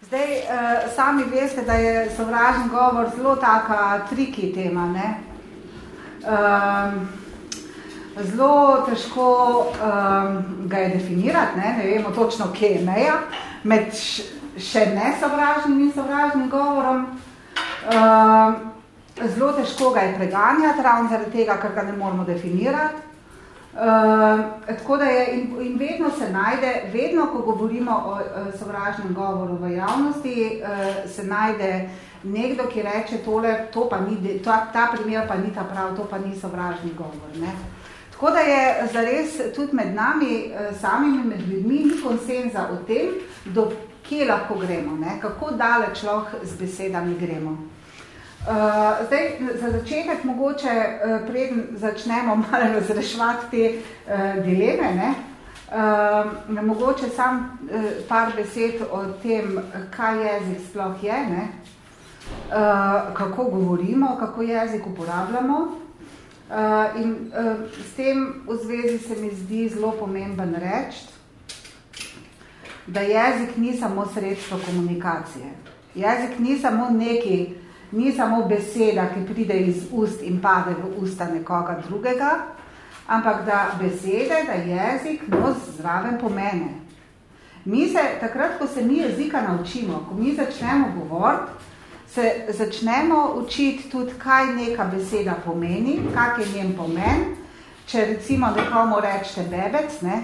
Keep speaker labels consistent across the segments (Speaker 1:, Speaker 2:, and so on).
Speaker 1: Zdaj, uh, sami veste, da je sovražen govor zelo taka triki tema, ne? Um, zelo težko um, ga je definirati, ne? ne vemo točno, kje je meja, med še ne sovražnim in sovražnim govorom. Um, zelo težko ga je preganjati, ravno zaradi tega, ker ga ne moramo definirati. Uh, tako da je, in, in vedno se najde, vedno, ko govorimo o uh, sovražnem govoru v javnosti, uh, se najde nekdo, ki reče tole, to pa ni, ta, ta primer pa ni ta prav, to pa ni sovražni govor. Ne? Tako da je zares tudi med nami, uh, samimi med ljudmi, ni konsenza o tem, do kje lahko gremo, ne? kako daleč lahko z besedami gremo. Uh, zdaj, za začetek mogoče, uh, preden začnemo malo razrešvati te uh, dileme, ne, uh, mogoče sam uh, par besed o tem, kaj jezik sploh je, ne, uh, kako govorimo, kako jezik uporabljamo. Uh, in uh, s tem v zvezi se mi zdi zelo pomemben reči, da jezik ni samo sredstvo komunikacije. Jezik ni samo neki ni samo beseda, ki pride iz ust in pade v usta nekoga drugega, ampak da besede, da jezik nos zraven pomene. Mi se, takrat, ko se mi jezika naučimo, ko mi začnemo govoriti, se začnemo učiti tudi, kaj neka beseda pomeni, kak je njen pomen. Če recimo nekomu rečete bebec, ne,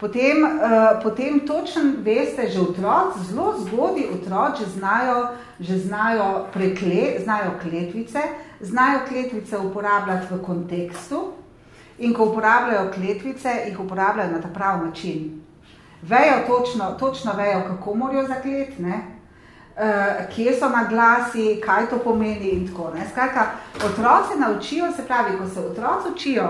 Speaker 1: potem, uh, potem točno veste, že otroci, zelo zgodi otroci znajo že znajo, prekle, znajo kletvice, znajo kletvice uporabljati v kontekstu in ko uporabljajo kletvice, jih uporabljajo na ta prav način. Vejo točno, točno vejo, kako morajo zaklet, ne? Uh, kje so na glasi, kaj to pomeni in tako. Ne? Skratka, otroci naučijo, se pravi, ko se otroci učijo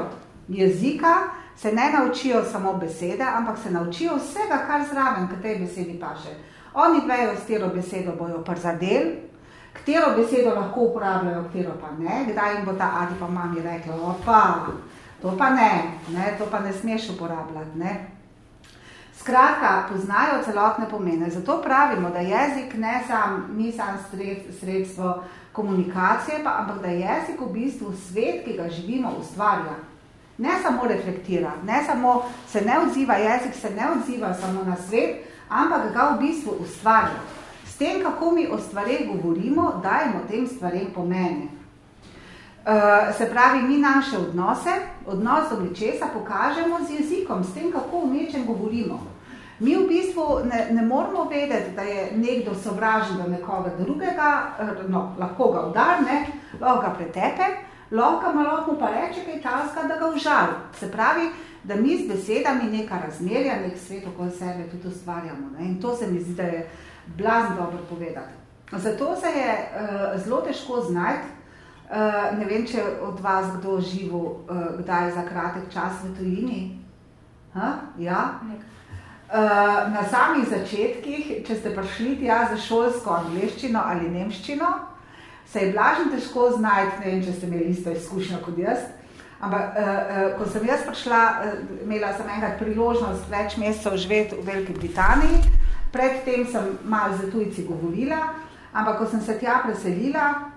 Speaker 1: jezika, se ne naučijo samo besede, ampak se naučijo vsega, kar zraven, k tej besedi paše. Oni vejo, s katero besedo bojo prizadel, katero besedo lahko uporabljajo, katero pa ne, kdaj jim bo ta adi pa mami rekla, opa, to pa ne, ne, to pa ne smeš uporabljati. Ne. Skratka, poznajo celotne pomene. Zato pravimo, da jezik ne sam, ni sam sredstvo komunikacije, pa, ampak da jezik v bistvu svet, ki ga živimo, ustvarja. Ne samo reflektira, ne samo se ne odziva, jezik se ne odziva samo na svet, ampak ga v bistvu ustvarja. S tem, kako mi o stvareh govorimo, dajemo tem stvarem pomene. Uh, se pravi, mi naše odnose, odnos do nečesa pokažemo z jezikom, s tem, kako v nečem govorimo. Mi v bistvu ne, ne moramo vedeti, da je nekdo sovražen do nekoga drugega, eh, no, lahko ga udarne, lahko ga pretepe, lahko malo pa reče kaj taska, da ga užali. Se pravi, da mi z besedami neka razmerja, nek svet okoli sebe tudi ustvarjamo. Ne? In to se mi zdi, da je blazno dobro povedati. Zato se je uh, zelo težko znati, uh, ne vem, če od vas kdo živo, uh, kdaj za kratek čas v tujini. Ha? Ja? Uh, na samih začetkih, če ste prišli tja za šolsko angliščino ali nemščino, se je blažno težko znajti, ne vem, če ste imeli isto izkušnjo kot jaz, Ampak, uh, uh, ko sem jaz prišla, uh, imela sem enkrat priložnost več mesecev živeti v Veliki Britaniji, predtem sem malo za tujci govorila, ampak ko sem se tja preselila,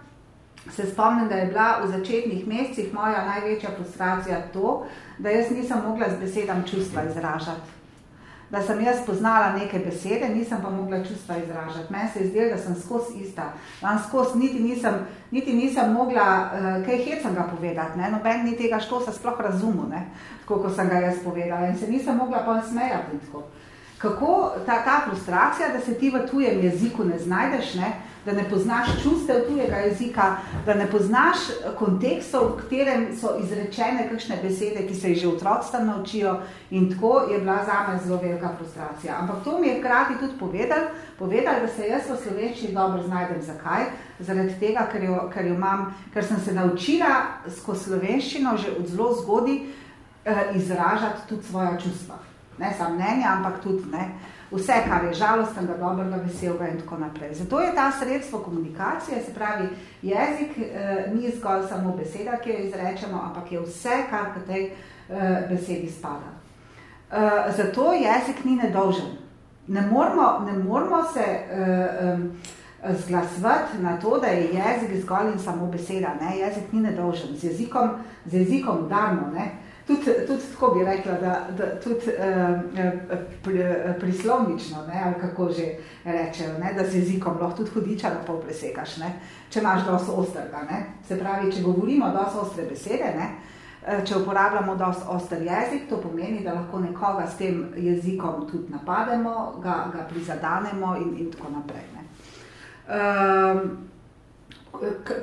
Speaker 1: se spomnim, da je bila v začetnih mesecih moja največja frustracija to, da jaz nisem mogla z besedam čustva izražati da sem jaz poznala neke besede, nisem pa mogla čustva izražati. Meni se je zdelo, da sem skozi ista. Vam skozi niti nisem, niti nisem mogla uh, kaj hecanga povedati. Ne? Noben ni tega štosa sploh razumel, ne? tako kot sem ga jaz povedala. In se nisem mogla pa smejati. Kako ta, ta frustracija, da se ti v tujem jeziku ne znajdeš, ne? Da ne poznaš čustev tujega jezika, da ne poznaš kontekstov, v katerem so izrečene kakšne besede, ki se jih že otroci naučijo in tako je bila zame zelo velika frustracija. Ampak to mi je hkrati tudi povedal, povedal, da se jaz v slovenščini dobro znajdem. Zakaj? Zaradi tega, ker, jo, ker, jo imam, ker sem se naučila skozi slovenščino že od zelo zgodi eh, izražati tudi svoja čustva. Ne samo mnenja, ampak tudi ne, vse, kar je žalostnega, dobrega, veselega in tako naprej. Zato je ta sredstvo komunikacije, se pravi, jezik eh, ni zgolj samo beseda, ki jo izrečemo, ampak je vse, kar k tej eh, besedi spada. Eh, zato jezik ni nedolžen. Ne moramo, ne moramo se uh, um, zglasovati na to, da je jezik zgolj in samo beseda. Ne? Jezik ni nedolžen, z jezikom, z jezikom udarmo. Tudi, tudi tako bi rekla, da, da tudi uh, pri, prislovnično, ne? ali kako že rečejo, ne? da z jezikom lahko tudi hudiča na pol presekaš, ne? če imaš dosto ostrega. Ne? Se pravi, če govorimo dosto ostre besede, ne? Eh, če uporabljamo dosti oster jezik, to pomeni, da lahko nekoga s tem jezikom tudi napademo, ga, ga prizadanemo in, in tako naprej. Ne. Um,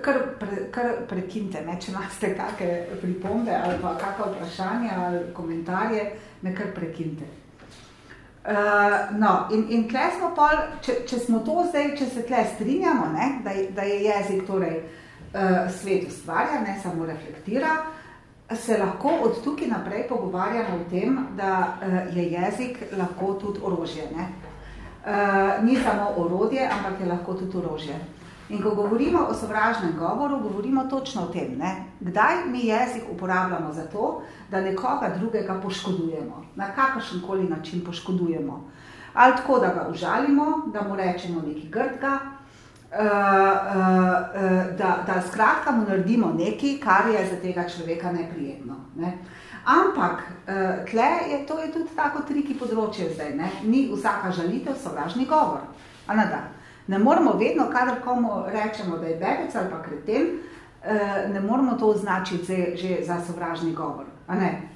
Speaker 1: kar, pre, kar prekinte, ne, če imate kakšne pripombe ali pa kakšne vprašanja ali komentarje, me kar prekinte. Uh, no, in, in tle smo pol, če, če smo to zdaj, če se tle strinjamo, ne, da, da je jezik torej uh, svet ustvarja, ne samo reflektira, uh, se lahko od tukaj naprej pogovarjamo o tem, da uh, je jezik lahko tudi orožje. Ne? Uh, ni samo orodje, ampak je lahko tudi orožje. In ko govorimo o sovražnem govoru, govorimo točno o tem, ne? kdaj mi jezik uporabljamo za to, da nekoga drugega poškodujemo, na kakršen koli način poškodujemo. Ali tako, da ga užalimo, da mu rečemo nekaj grdga, uh, uh, da, da skratka mu naredimo nekaj, kar je za tega človeka neprijetno. Ne? Ampak tle je to je tudi tako triki področje zdaj. Ne? Ni vsaka žalitev sovražni govor. Da? Ne moramo vedno, kadar komu rečemo, da je bebec ali pa kreten, uh, ne moramo to označiti že za sovražni govor. A ne?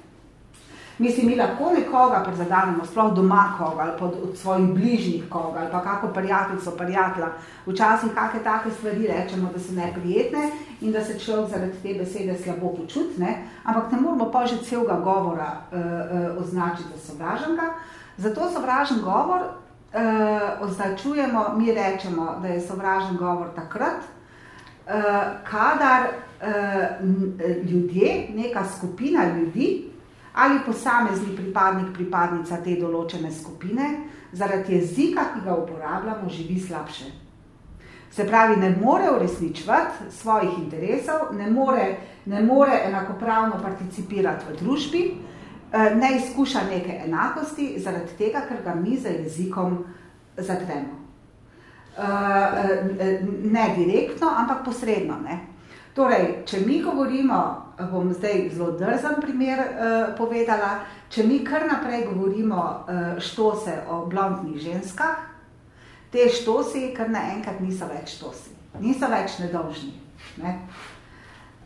Speaker 1: Mislim, mi lahko nekoga prizadanemo, sploh doma koga, ali pod, od svojih bližnjih koga, ali pa kako prijateljstvo, prijatelja. Včasih kakšne take stvari rečemo, da so neprijetne in da se človek zaradi te besede slabo počuti, ne? ampak ne moramo pa že celega govora uh, uh, označiti za sovraženega. Zato sovražen govor uh, označujemo, mi rečemo, da je sovražen govor takrat, uh, kadar uh, ljudje, neka skupina ljudi, ali posamezni pripadnik, pripadnica te določene skupine, zaradi jezika, ki ga uporabljamo, živi slabše. Se pravi, ne more uresničevati svojih interesov, ne more, ne more enakopravno participirati v družbi, eh, ne izkuša neke enakosti, zaradi tega, ker ga mi za jezikom zatremo. Eh, eh, ne direktno, ampak posredno. Ne. Torej, če mi govorimo, bom zdaj zelo drzen primer povedala, če mi kar naprej govorimo štose o blondnih ženskah, te štosi kar naenkrat niso več štosi, niso več nedolžni. Ne?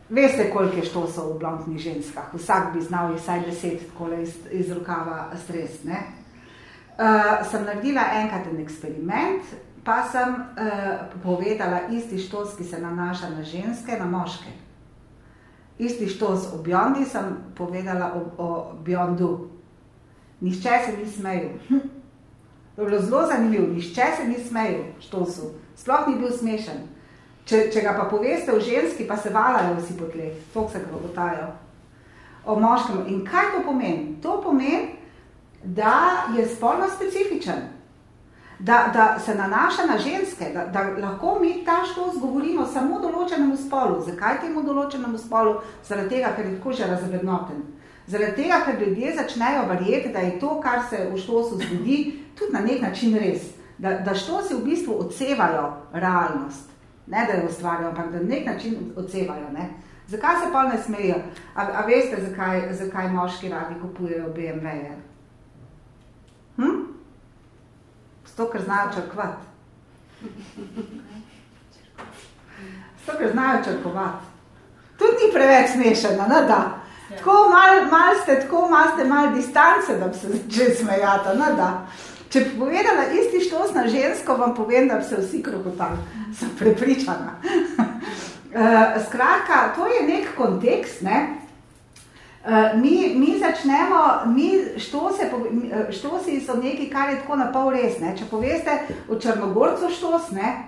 Speaker 1: Veste, koliko je štosov v blondnih ženskah, vsak bi znal vsaj deset takole iz, iz rokava stres. Ne? Uh, sem naredila enkrat en eksperiment, pa sem uh, povedala isti štos, ki se nanaša na ženske, na moške. Isti štos o biondi sem povedala o, o biondu. Nišče se ni smejil. To je bilo zelo zanimivo. Nišče se ni smejil štosu. Sploh ni bil smešen. Če, če ga pa poveste o ženski, pa se valajo vsi po tleh. Tok se krogotajo. O moškem. In kaj to pomeni? To pomeni, da je spolno specifičen da, da se nanaša na ženske, da, da lahko mi ta štos govorimo samo določenemu spolu. Zakaj temu določenemu spolu? Zaradi tega, ker je tako že razvrednoten. Zaradi tega, ker ljudje začnejo verjeti, da je to, kar se v štosu zgodi, tudi na nek način res. Da, da štosi v bistvu odsevajo realnost. Ne, da jo ustvarjajo, ampak da na nek način odsevajo. Ne. Zakaj se pa ne smejo? A, a veste, zakaj, zakaj moški radi kupujejo BMW-je? Hm? Zato, ker znajo črkovati. Zato, ker znajo črkovati. Tudi ni preveč smešeno, ne da. Tako malo mal ste, tako malo ste malo distance, da bi se začeli smejati, ne da. Če bi povedala isti štos na žensko, vam povem, da bi se vsi krokotali. Sem prepričana. uh, skratka, to je nek kontekst, ne, Eh, mi, mi začnemo, mi eh, štosi so nekaj, kar je tako na pol res. Ne? Če poveste o Črnogorcu štos, ne?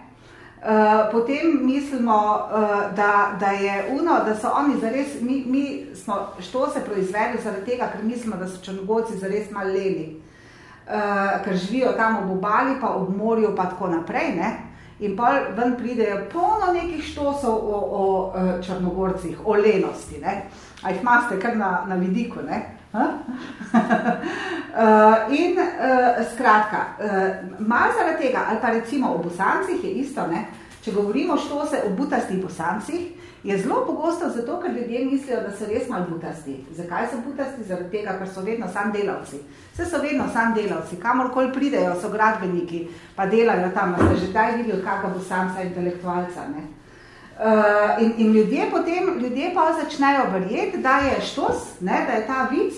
Speaker 1: Uh, potem mislimo, uh, da, da je uno, da so oni zares, mi, mi smo štose proizvedli zaradi tega, ker mislimo, da so Črnogorci zares malo leni, uh, ker živijo tam ob obali, pa ob morju, pa tako naprej. Ne? In pa ven pridejo polno nekih štosov o, o, o Črnogorcih, o lenosti. Ne? A jih imate kar na, na vidiku, uh, in uh, skratka, uh, malo zaradi tega, ali pa recimo o bosancih je isto, ne? če govorimo što se o butastih bosancih, je zelo pogosto zato, ker ljudje mislijo, da so res malo butasti. Zakaj so butasti? Zaradi tega, ker so vedno sam delavci. Vse so vedno sam delavci, kamorkoli pridejo, so gradbeniki, pa delajo tam, ste že daj videli, kakva bo samca intelektualca. Ne? Uh, in, in ljudje potem, ljudje pa začnejo verjeti, da je štos, ne, da je ta vic,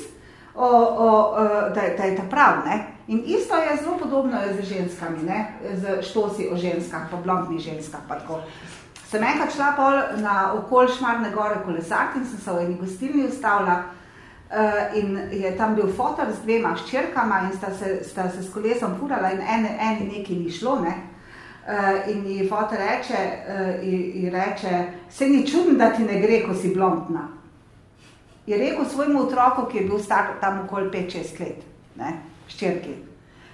Speaker 1: o, o, o, da, je, da je ta prav. Ne. In isto je zelo podobno z ženskami, ne, z štosi o ženskah, pa blondnih ženskah. Pa tako. Sem enkrat šla pol na okol Šmarne gore kolesark in sem se v eni gostilni ustavila uh, in je tam bil fotor z dvema ščerkama in sta se, sta se s kolesom furala in eni en nekaj ni šlo. Ne? Uh, in ji fotor reče, uh, ji reče, se ni čudno, da ti ne gre, ko si blondna. Je rekel svojemu otroku, ki je bil star tam okoli 5-6 let, ne? ščerki.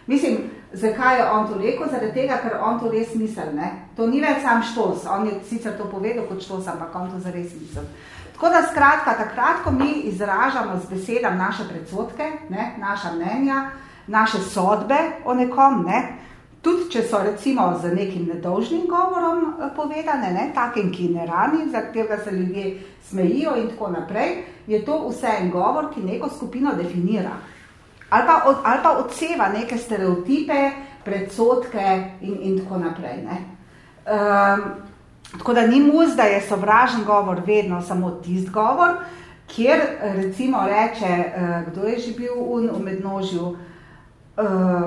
Speaker 1: Mislim, zakaj je on to rekel? Zaradi tega, ker on to res misel. Ne? To ni več sam štos. On je sicer to povedal kot štos, ampak on to zares misel. Tako da skratka, takrat, ko mi izražamo z besedam naše predsotke, ne? naša mnenja, naše sodbe o nekom, ne? tudi če so recimo z nekim nedolžnim govorom eh, povedane, ne? takim, ki ne rani, za katerega se ljudje smejijo in tako naprej, je to vse en govor, ki neko skupino definira ali pa, od, ali pa odseva neke stereotipe, predsotke in, in tako naprej. Ne. Um, tako da ni muz, da je sovražen govor vedno samo tist govor, kjer recimo reče, uh, kdo je že bil un v mednožju uh, uh,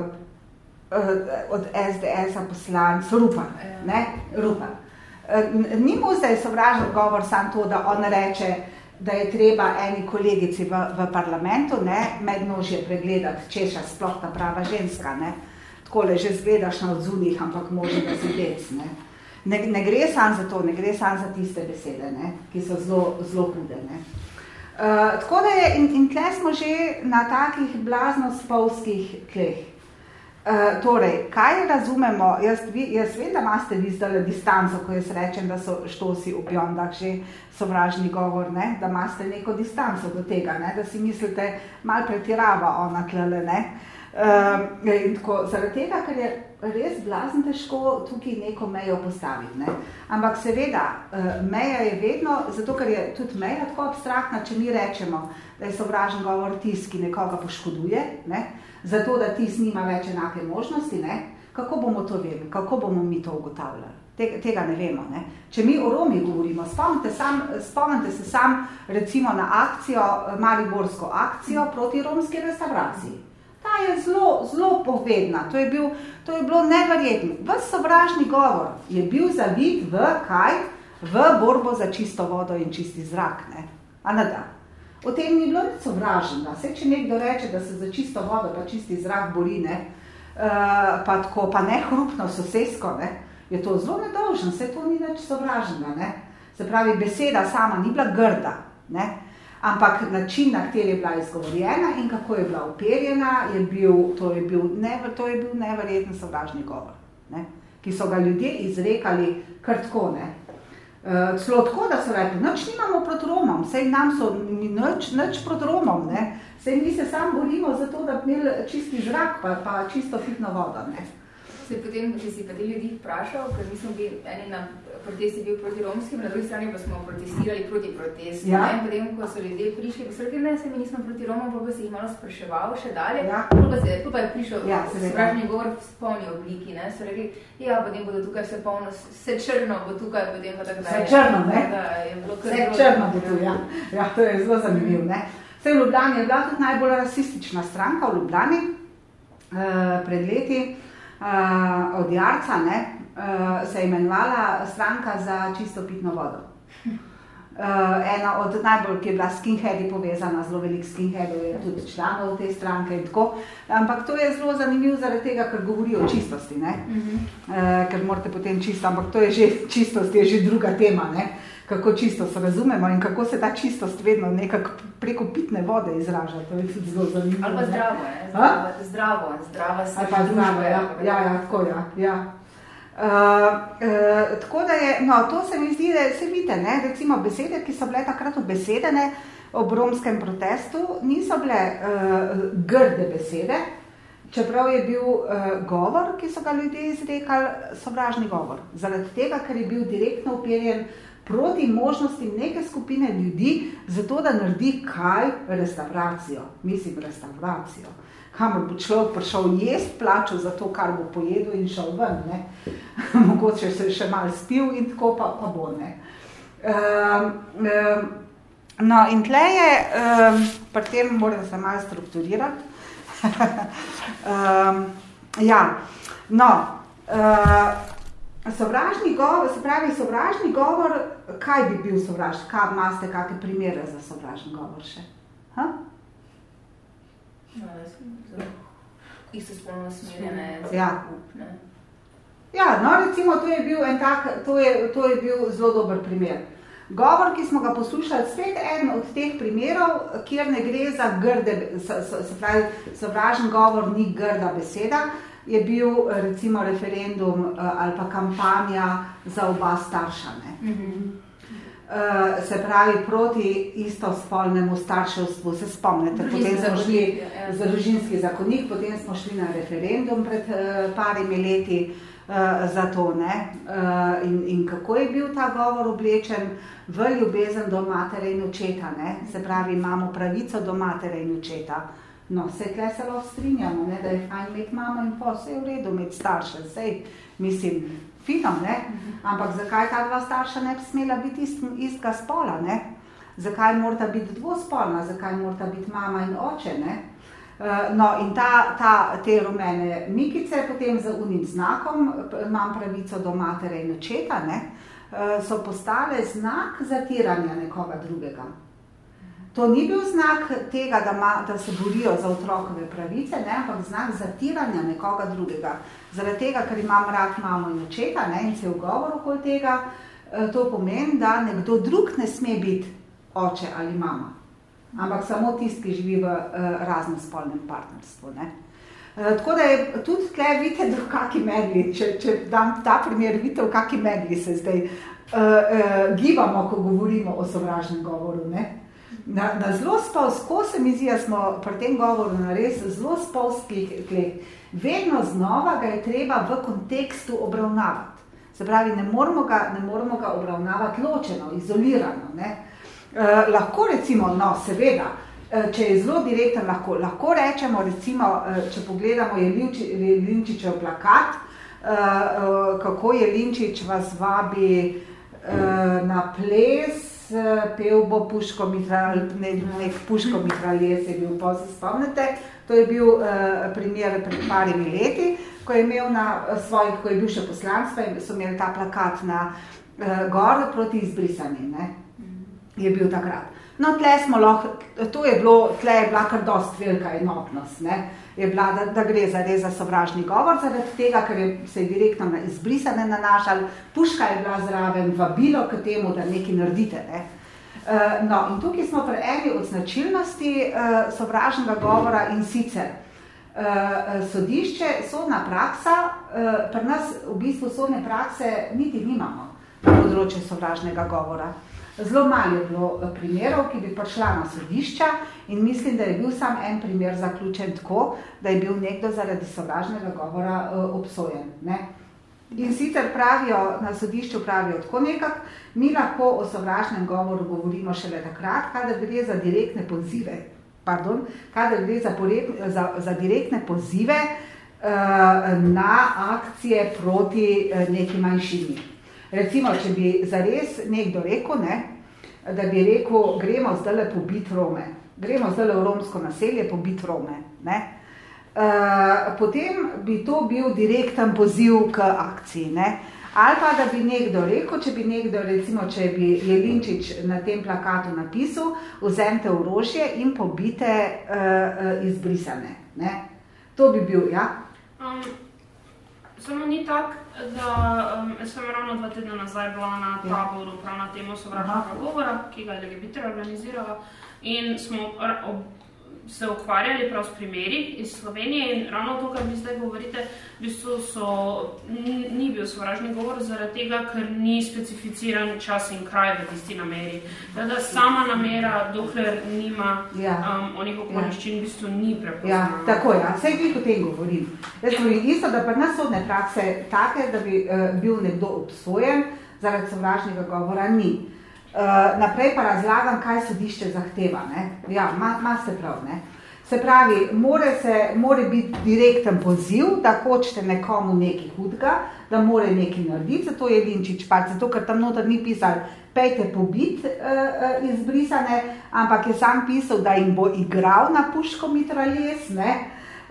Speaker 1: od SDS-a poslanc, Rupa. Ne? Rupa. Uh, ni muz, da je sovražen govor samo to, da on reče, da je treba eni kolegici v, v parlamentu ne, mednožje pregledati, češa sploh ta prava ženska. Ne. Takole že zgledaš na odzunih, ampak možno da si dec. Ne. Ne, ne gre sam za to, ne gre sam za tiste besede, ne, ki so zelo, hude. Ne. Uh, tako da je, in, in tle smo že na takih blazno spolskih tleh. Uh, torej, kaj razumemo, jaz, vi, jaz vem, da imate vi zdaj distanco, ko jaz rečem, da so štosi v bjondah že sovražni govor, ne? da imate neko distanco do tega, ne? da si mislite, mal pretirava ona tlele, ne? Uh, in tako, zaradi tega, ker je res blazno težko tukaj neko mejo postaviti. Ne? Ampak seveda, uh, meja je vedno, zato ker je tudi meja tako abstraktna, če mi rečemo, da je sovražen govor tisk, ki nekoga poškoduje, ne? zato da ti snima več enake možnosti, ne? kako bomo to vedeli, kako bomo mi to ugotavljali. Tega, ne vemo. Ne? Če mi o Romi govorimo, spomnite, sam, spomnite se sam recimo na akcijo, Mariborsko akcijo proti romski restavraciji. Ta je zelo, zelo povedna, to je, bil, to je bilo neverjetno. Ves sovražni govor je bil zavit v kaj? V borbo za čisto vodo in čisti zrak. Ne? A ne da? O tem ni bilo nič sovražnega. Vse, če nekdo reče, da se za čisto vodo pa čisti zrak bori, ne, uh, pa, tako, pa ne hrupno sosesko, ne, je to zelo nedolžen, vse to ni nič sovražnega. Ne. Se pravi, beseda sama ni bila grda, ne, ampak način, na kateri je bila izgovorjena in kako je bila uperjena, je bil, to, je bil never, to je bil neverjeten sovražni govor, ne, ki so ga ljudje izrekali kar tako, ne, Uh, celo tako, da so rekli, nič nimamo proti Romom, sej nam so nič, nič proti Romom, ne? sej mi se sam borimo za to, da bi imeli čisti žrak pa, pa čisto fitno vodo. Ne?
Speaker 2: Se potem, če si pa te ljudi vprašal, ker mi smo bili eni na protesti bil proti romskim, na drugi strani pa smo protestirali proti protestu. Ja. In potem, ko so ljudje prišli, pa so rekli, ne, se mi nismo proti Romom, pa se jih malo spraševal še dalje. Ja. Pa, se, pa je prišel ja, sovražni govor v spolni obliki. Ne. So rekli, ja, potem bodo tukaj vse polno, vse črno bo tukaj, potem pa tako dalje.
Speaker 1: Vse črno, ne? Da, je bilo vse črno bo tu, ja. ja. to je zelo zanimivo, ne? Vse v Ljubljani je bila tudi najbolj rasistična stranka v Ljubljani uh, pred leti uh, od Jarca, ne, uh, se je imenovala stranka za čisto pitno vodo. Uh, ena od najbolj, ki je bila skinheadi povezana, zelo velik skinheadov je tudi članov te stranke in tako. Ampak to je zelo zanimivo zaradi tega, ker govori o čistosti, ne? Uh -huh. uh, ker morate potem čisto, ampak to je že, čistost je že druga tema, ne? Kako čistost razumemo in kako se ta čistost vedno nekako preko pitne vode izraža. To je tudi zelo zanimivo.
Speaker 2: Ali pa zdravo, ne? zdravo, zdravo, zdravo se
Speaker 1: pa zdravo, ja, ja, ja, tako ja. ja. Uh, uh, tako da je, no, to se mi zdi, da se vidite, ne, recimo besede, ki so bile takrat obesedene, ob romskem protestu niso bile uh, grde besede, čeprav je bil uh, govor, ki so ga ljudje izrekali, sovražni govor. Zaradi tega, ker je bil direktno uperjen proti možnosti neke skupine ljudi, zato da naredi kaj? Restauracijo. Mislim, restauracijo. Kamor bo človek prišel jest, plačal za to, kar bo pojedel in šel ven. Ne? Mogoče se še malo spil in tako pa, pa bo. Ne? Um, um, no, in tle je, um, pri tem moram se malo strukturirati. um, ja, no, uh, Sovražni govor, se pravi, sovražni govor, kaj bi bil sovražni? Kaj imate kakšne primere za sovražni govor še? Ha?
Speaker 2: No, isto spolno smerjene.
Speaker 1: Ja. Ja, no, recimo, to je bil en tak, to je, to je bil zelo dober primer. Govor, ki smo ga poslušali, spet eden od teh primerov, kjer ne gre za grde, se, se pravi, sovražen govor ni grda beseda, je bil recimo referendum ali pa kampanja za oba starša. Ne? Mm -hmm. Se pravi, proti istospolnemu starševstvu, se spomnite, potem smo šli ja. za družinski zakonik, potem smo šli na referendum pred uh, parimi leti uh, za to. Ne? Uh, in, in kako je bil ta govor oblečen v ljubezen do matere in očeta, ne? se pravi, imamo pravico do matere in očeta. Uh, No, vse tle se lahko strinjamo, ne, da je fajn imeti mamo in pa vse je v redu imeti starše, vse mislim, fino, ne? ampak zakaj ta dva starša ne bi smela biti ist, istega spola, ne? zakaj morata biti dvospolna, zakaj morata biti mama in oče, ne? Uh, no, in ta, ta, te rumene mikice potem za unim znakom, imam pravico do matere in očeta, ne? Uh, so postale znak zatiranja nekoga drugega. To ni bil znak tega, da, ma, da se borijo za otrokove pravice, ne, ampak znak zatiranja nekoga drugega. Zaradi tega, ker imam rad mamo in očeta ne, in se je ugovor okoli tega, eh, to pomeni, da nekdo drug ne sme biti oče ali mama, ampak samo tisti, ki živi v uh, raznospolnem partnerstvu. Ne. Uh, tako da je tudi tukaj, vidite, v kakšni medli, če, če dam ta primer, vidite, v kakšni medli se zdaj uh, uh, gibamo, ko govorimo o sovražnem govoru. Ne. Na, na zelo spolskih, ko se mi zdi, da smo pri tem govoru na res zelo spolskih tleh, vedno znova ga je treba v kontekstu obravnavati. Se pravi, ne moramo ga, ne moramo ga obravnavati ločeno, izolirano. Ne? Eh, lahko recimo, no, seveda, eh, če je zelo direkten, lahko, lahko rečemo, recimo, eh, če pogledamo Jelinčičev plakat, eh, eh, kako Jelinčič vas vabi eh, na ples, pel bo Puško Mitral, ne, nek Puško Mitraljes je bil, pa se spomnite, to je bil uh, primer pred parimi leti, ko je imel na svojih, ko je bil še poslanstva in so imeli ta plakat na uh, gor proti izbrisanju, ne, je bil takrat. No, tle smo lahko, to je bilo, tle je bila kar dost velika enotnost, ne, je bila, da, da gre za res za sovražni govor, zaradi tega, ker je se je direktno na izbrisane nanašal, puška je bila zraven, vabilo k temu, da nekaj naredite. Ne. Uh, no, in tukaj smo pri eni od značilnosti uh, sovražnega govora in sicer uh, sodišče, sodna praksa, pri nas v bistvu sodne prakse niti nimamo na področju sovražnega govora. Zelo malo je bilo eh, primerov, ki bi prišla na sodišča in mislim, da je bil sam en primer zaključen tako, da je bil nekdo zaradi sovražnega govora uh, obsojen. Ne? In sicer pravijo, na sodišču pravijo tako nekak, mi lahko o sovražnem govoru govorimo šele takrat, kadar gre za direktne pozive, pardon, kadar gre za, poreb, za, za direktne pozive uh, na akcije proti uh, neki manjšini. Recimo, če bi zares nekdo rekel, ne, da bi rekel, gremo zdaj pobiti Rome, gremo zdaj v romsko naselje pobiti Rome. Ne. Uh, potem bi to bil direkten poziv k akciji. Ne. Ali pa da bi nekdo rekel, če bi nekdo, recimo, če bi Jelinčič na tem plakatu napisal, vzemite orožje in pobite uh, izbrisane. Ne. To bi bil, ja? Um,
Speaker 3: samo ni tako, da um, sem ravno dva tedna nazaj bila na ja. taboru prav na temo sovražnega govora, ki ga je LGBT organizirala in smo ob, se ukvarjali prav s primeri iz Slovenije in ravno to, kar vi zdaj govorite, v bistvu so, ni, ni bil sovražni govor zaradi tega, ker ni specificiran čas in kraj v tisti nameri. Da, da sama namera, dokler nima ja. um, onih okoliščin, ja. v bistvu ni prepoznana.
Speaker 1: Ja, tako ja, vse vi o tem govorim. Jaz ja. govorim isto, da pa nas sodne prakse take, da bi uh, bil nekdo obsojen zaradi sovražnega govora, ni. Uh, naprej pa razlagam, kaj sodišče zahteva. Ne? Ja, ima, ima se prav. Ne? Se pravi, more, se, more biti direkten poziv, da hočete nekomu nekaj hudga, da more nekaj narediti, zato je Linčič pač, zato ker tam noter ni pisal, pejte pobit uh, uh, izbrisane, ampak je sam pisal, da jim bo igral na puško mitraljes, ne?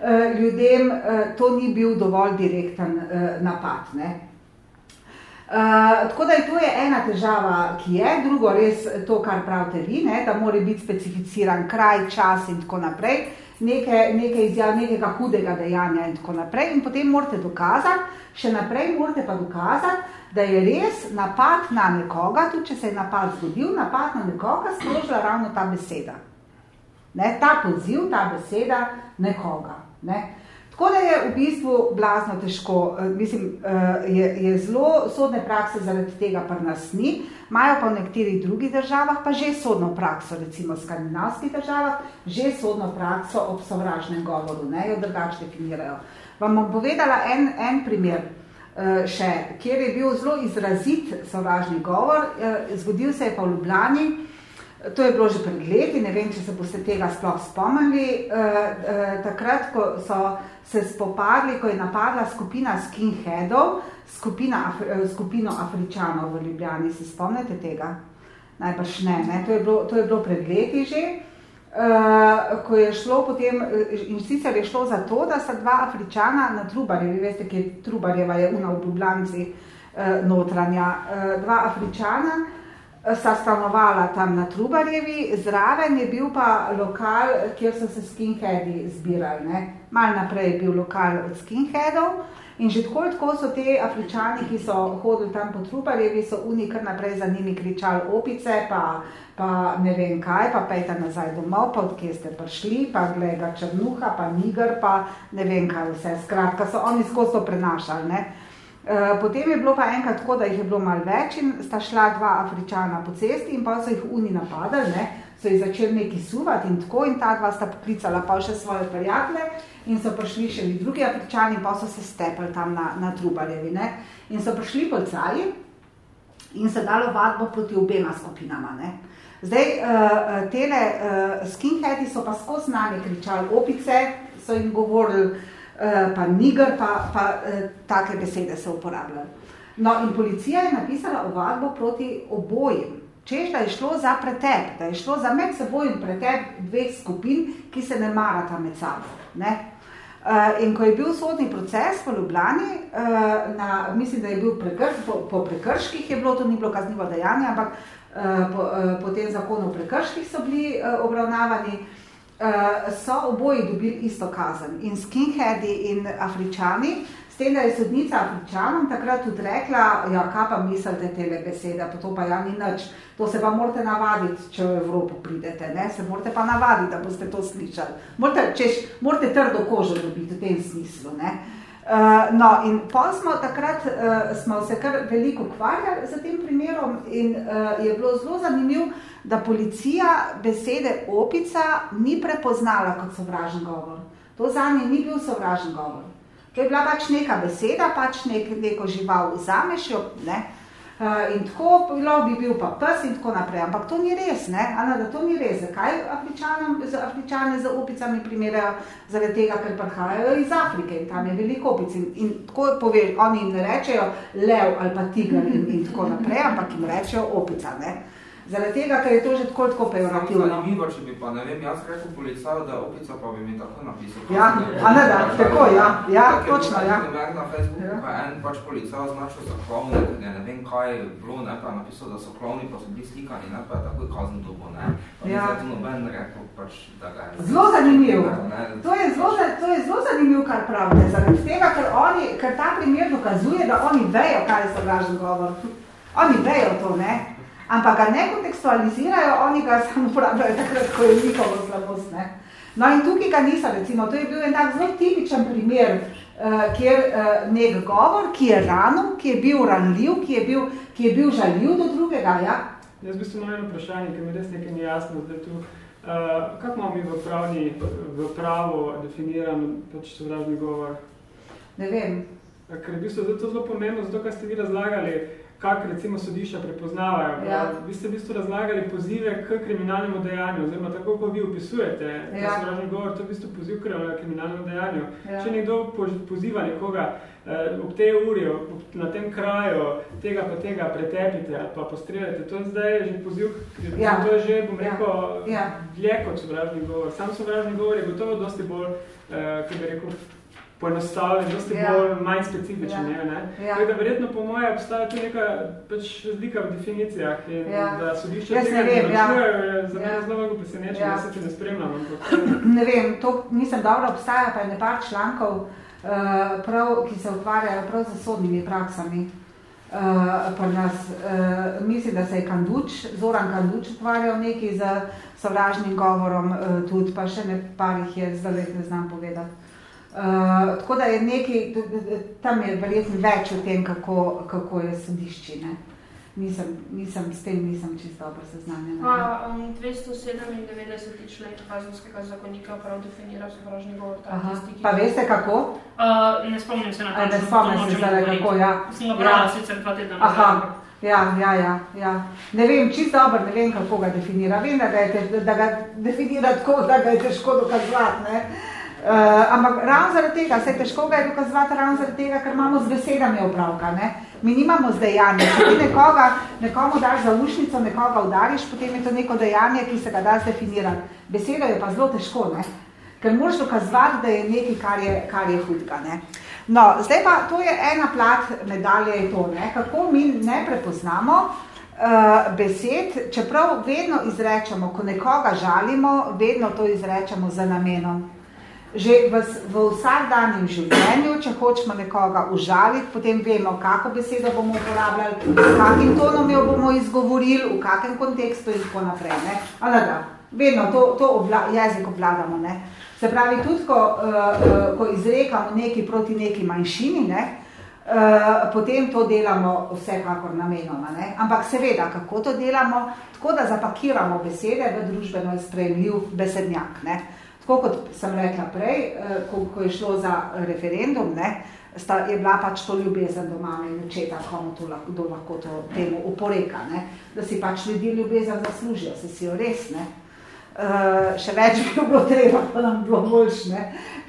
Speaker 1: Uh, ljudem uh, to ni bil dovolj direkten uh, napad. Ne? Uh, tako da je to je ena težava, ki je, drugo res to, kar pravite vi, ne, da mora biti specificiran kraj, čas in tako naprej, nekaj, nekaj izjav, nekega hudega dejanja in tako naprej. In potem morate dokazati, še naprej morate pa dokazati, da je res napad na nekoga, tudi če se je napad zgodil, napad na nekoga sprožila ravno ta beseda. Ne, ta poziv, ta beseda nekoga. Ne. Tako da je v bistvu blazno težko, eh, mislim, eh, je, je zelo sodne prakse zaradi tega pri nas ni, imajo pa v nekaterih drugih državah pa že sodno prakso, recimo v skandinavskih državah, že sodno prakso ob sovražnem govoru, ne, jo drugače definirajo. Vam bom povedala en, en primer eh, še, kjer je bil zelo izrazit sovražni govor, zgodil se je pa v Ljubljani, To je bilo že pred leti, ne vem, če se boste tega sploh spomnili. E, e, takrat, ko so se spopadli, ko je napadla skupina skinheadov, skupina, eh, skupino Afričanov v Ljubljani. Se spomnite tega? Najbrž ne, ne? To, je bilo, to je bilo pred leti že. Uh, ko je šlo potem, in sicer je šlo za to, da sta dva Afričana na Trubarjevi, veste, ki je Trubarjeva je una v Ljubljanci uh, notranja, uh, dva Afričana, uh, sta stanovala tam na Trubarjevi, zraven je bil pa lokal, kjer so se skinheadi zbirali. Ne. Mal naprej je bil lokal od skinheadov in že tako, tako so te afričani, ki so hodili tam po Trubarjevi, so oni kar naprej za njimi kričali opice, pa, pa ne vem kaj, pa pejte nazaj domov, pa odkje ste prišli, pa glega črnuha, pa niger, pa ne vem kaj vse. Skratka, so oni skozi to prenašali. Ne. Eh, potem je bilo pa enkrat tako, da jih je bilo malo več in sta šla dva Afričana po cesti in pa so jih uni napadali, ne? so jih začeli neki suvati in tako in ta dva sta poklicala pa še svoje prijatelje in so prišli še drugi Afričani in pa so se stepali tam na, na Trubarjevi. Ne? In so prišli policaji in se dalo vadbo proti obema skupinama. Ne? Zdaj, uh, tele uh, skinheadi so pa skozi nami kričali opice, so jim govorili, pa niger, pa, pa eh, take besede so uporabljali. No, in policija je napisala ovadbo proti obojim. Češ, da je šlo za pretep, da je šlo za med seboj pretep dveh skupin, ki se ne marata med sabo. Ne? Uh, in ko je bil sodni proces v Ljubljani, na, mislim, da je bil prekr, po, po prekrških, je bilo to ni bilo kaznivo dejanje, ampak po, po tem zakonu prekrških so bili obravnavani, uh, so oboji dobili isto kazen. In skinheadi in afričani, s tem, da je sodnica afričanom takrat tudi rekla, ja, kaj pa mislite te besede, pa to pa ja ni nič. To se pa morate navaditi, če v Evropo pridete, ne? se morate pa navaditi, da boste to slišali. Morate, češ, morate trdo kožo dobiti v tem smislu. Ne? Uh, no, in pa smo takrat, uh, smo se kar veliko ukvarjali z tem primerom in uh, je bilo zelo zanimivo, da policija besede opica ni prepoznala kot sovražen govor. To za nje ni bil sovražen govor. To je bila pač neka beseda, pač nek, neko žival vzameš jo, ne? Uh, in tako bilo bi bil pa pes in tako naprej. Ampak to ni res, ne? Ana, da to ni res. Zakaj Afričane z opicami primerajo? Zaradi tega, ker prihajajo iz Afrike in tam je veliko opic. In, in tako pove, oni jim ne rečejo lev ali pa tiger in, in tako naprej, ampak jim rečejo opica, ne? Zaradi tega, ker je to že tako tako pejorativno.
Speaker 4: Zanimivo, če bi pa, ne vem, jaz rekel policaju, da opica pa bi mi tako napisal.
Speaker 1: Ja, a ne da, tako, ja, ja, točno, ja.
Speaker 4: Tak na Facebooku, ja. pa en pač policaj označil za klovne, ne, ne vem kaj je bilo, ne, pa napisal, da so klovni, pa so bili slikani, ne, pa je tako kazen dobo, ne. Pa ja. mi noben rekel, pač, da ga je...
Speaker 1: Zelo zanimiv. To je zelo, to je zelo zanimiv, kar pravite, zaradi tega, ker oni, ker ta primer dokazuje, da oni vejo, kaj je sovražen govor. Oni vejo to, ne ampak ga ne kontekstualizirajo, oni ga samo uporabljajo takrat, ko je njihovo slabost. Ne? No in tukaj ga niso, recimo, to je bil en tak zelo tipičen primer, uh, kjer uh, nek govor, ki je ranil, ki je bil ranljiv, ki je bil, ki je bil žaljiv do drugega, ja?
Speaker 5: Jaz bi se imel eno vprašanje, ki mi res nekaj ni jasno, da tu, uh, kako imamo mi v, pravni, v pravo definiran pač sovražni govor?
Speaker 1: Ne vem.
Speaker 5: Ker je v bistvu to zelo pomembno, zato kar ste vi razlagali, kako recimo sodišča prepoznavajo. Ja. Vi ste v bistvu razlagali pozive k kriminalnemu dejanju, oziroma tako, ko vi opisujete ja. sovražni govor, to je v bistvu poziv k kriminalnemu dejanju. Ja. Če nekdo poziva nekoga eh, ob tej uri, ob, na tem kraju, tega pa tega pretepite ali pa postreljate, to zdaj je že poziv, ja. to je že, bom ja. rekel, ja. dlje kot sovražni govor. Sam sovražni govor je gotovo dosti bolj, eh, kako bi rekel, poenostavljen, dosti ja. bolj manj specifičen. Ja. Ne? Ja. Da verjetno po moje obstaja tu neka pač razlika v definicijah in ja. da sodišče tega ne vem, ja. za me ja. zelo mnogo presenečen, ja. da se ti ne spremljam.
Speaker 1: ne vem, to nisem dobro obstaja, pa je nepar člankov, uh, prav, ki se ukvarjajo prav z sodnimi praksami. Uh, nas, uh, mislim, da se je Kanduč, Zoran Kanduč ukvarjal nekaj z sovražnim govorom, uh, tudi pa še ne parih je, zdaj ne znam povedati. Uh, tako da je nekaj, tam je verjetno več o tem, kako, kako je sodišče. Nisem, nisem s tem nisem čisto dobro seznanjena.
Speaker 3: Pa, um, 297. člen kazenskega zakonika prav definira sovražni govor.
Speaker 1: Pa veste kako?
Speaker 3: Uh, ne spomnim se na to.
Speaker 1: Ne spomnim se zdaj, kako, ja.
Speaker 3: Sem ga brala ja. sicer dva tedna.
Speaker 1: Aha. Ja, ja, ja, ja. Ne vem, čisto dobro, ne vem, kako ga definira. Vem, da ga, je, da ga definira tako, da ga je težko dokazovati. Uh, ampak ravno zaradi tega, se težko ga je dokazovati ravno zaradi tega, ker imamo z besedami opravka. Ne? Mi nimamo z dejanjem. Če ti nekoga, nekomu daš za ušnico, nekoga udariš, potem je to neko dejanje, ki se ga da zdefinirati. Besedo je pa zelo težko, ne? ker moraš dokazovati, da je nekaj, kar je, kar je hudga. Ne? No, zdaj pa, to je ena plat medalje, je to, ne? kako mi ne prepoznamo uh, besed, čeprav vedno izrečemo, ko nekoga žalimo, vedno to izrečemo za namenom že v, v vsakdanjem življenju, če hočemo nekoga užaliti, potem vemo, kako besedo bomo uporabljali, s kakim tonom jo bomo izgovorili, v kakem kontekstu in tako naprej. Ne? Ali da, vedno to, to obla, jezik obvladamo. Ne? Se pravi, tudi ko, uh, ko izrekamo neki proti neki manjšini, ne? Uh, potem to delamo vsekakor namenoma. Ne? Ampak seveda, kako to delamo? Tako, da zapakiramo besede v družbeno sprejemljiv besednjak. Ne? Uh, Tako kot sem rekla prej, eh, ko, ko je šlo za referendum, ne, sta, je bila pač to ljubezen do mame in očeta, komu to lahko, kdo lahko to temu uporeka, ne, da si pač ljudi ljubezen zaslužijo, se si jo res, ne. Uh, še več bi bilo treba, pa nam bilo boljš, ne,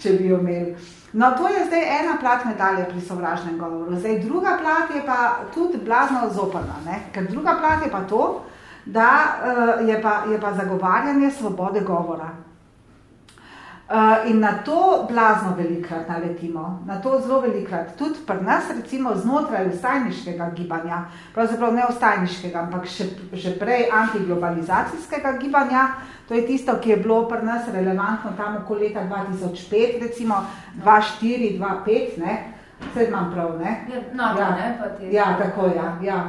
Speaker 1: če bi jo imeli. No, to je zdaj ena plat medalje pri sovražnem govoru. Zdaj, druga plat je pa tudi blazno zoprna, ne, ker druga plat je pa to, da uh, je, pa, je pa zagovarjanje svobode govora. Uh, in na to blazno velikrat naletimo, na to zelo velikrat. Tudi pri nas, recimo znotraj ustajniškega gibanja, pravzaprav ne ustajniškega, ampak še, še prej antiglobalizacijskega gibanja, to je tisto, ki je bilo pri nas relevantno tam okoli leta 2005, recimo 2004, 2005, ne? Vse imam prav, ne?
Speaker 2: Ja, no, ja. ne, pa ti.
Speaker 1: Ja, tako, ja, ja.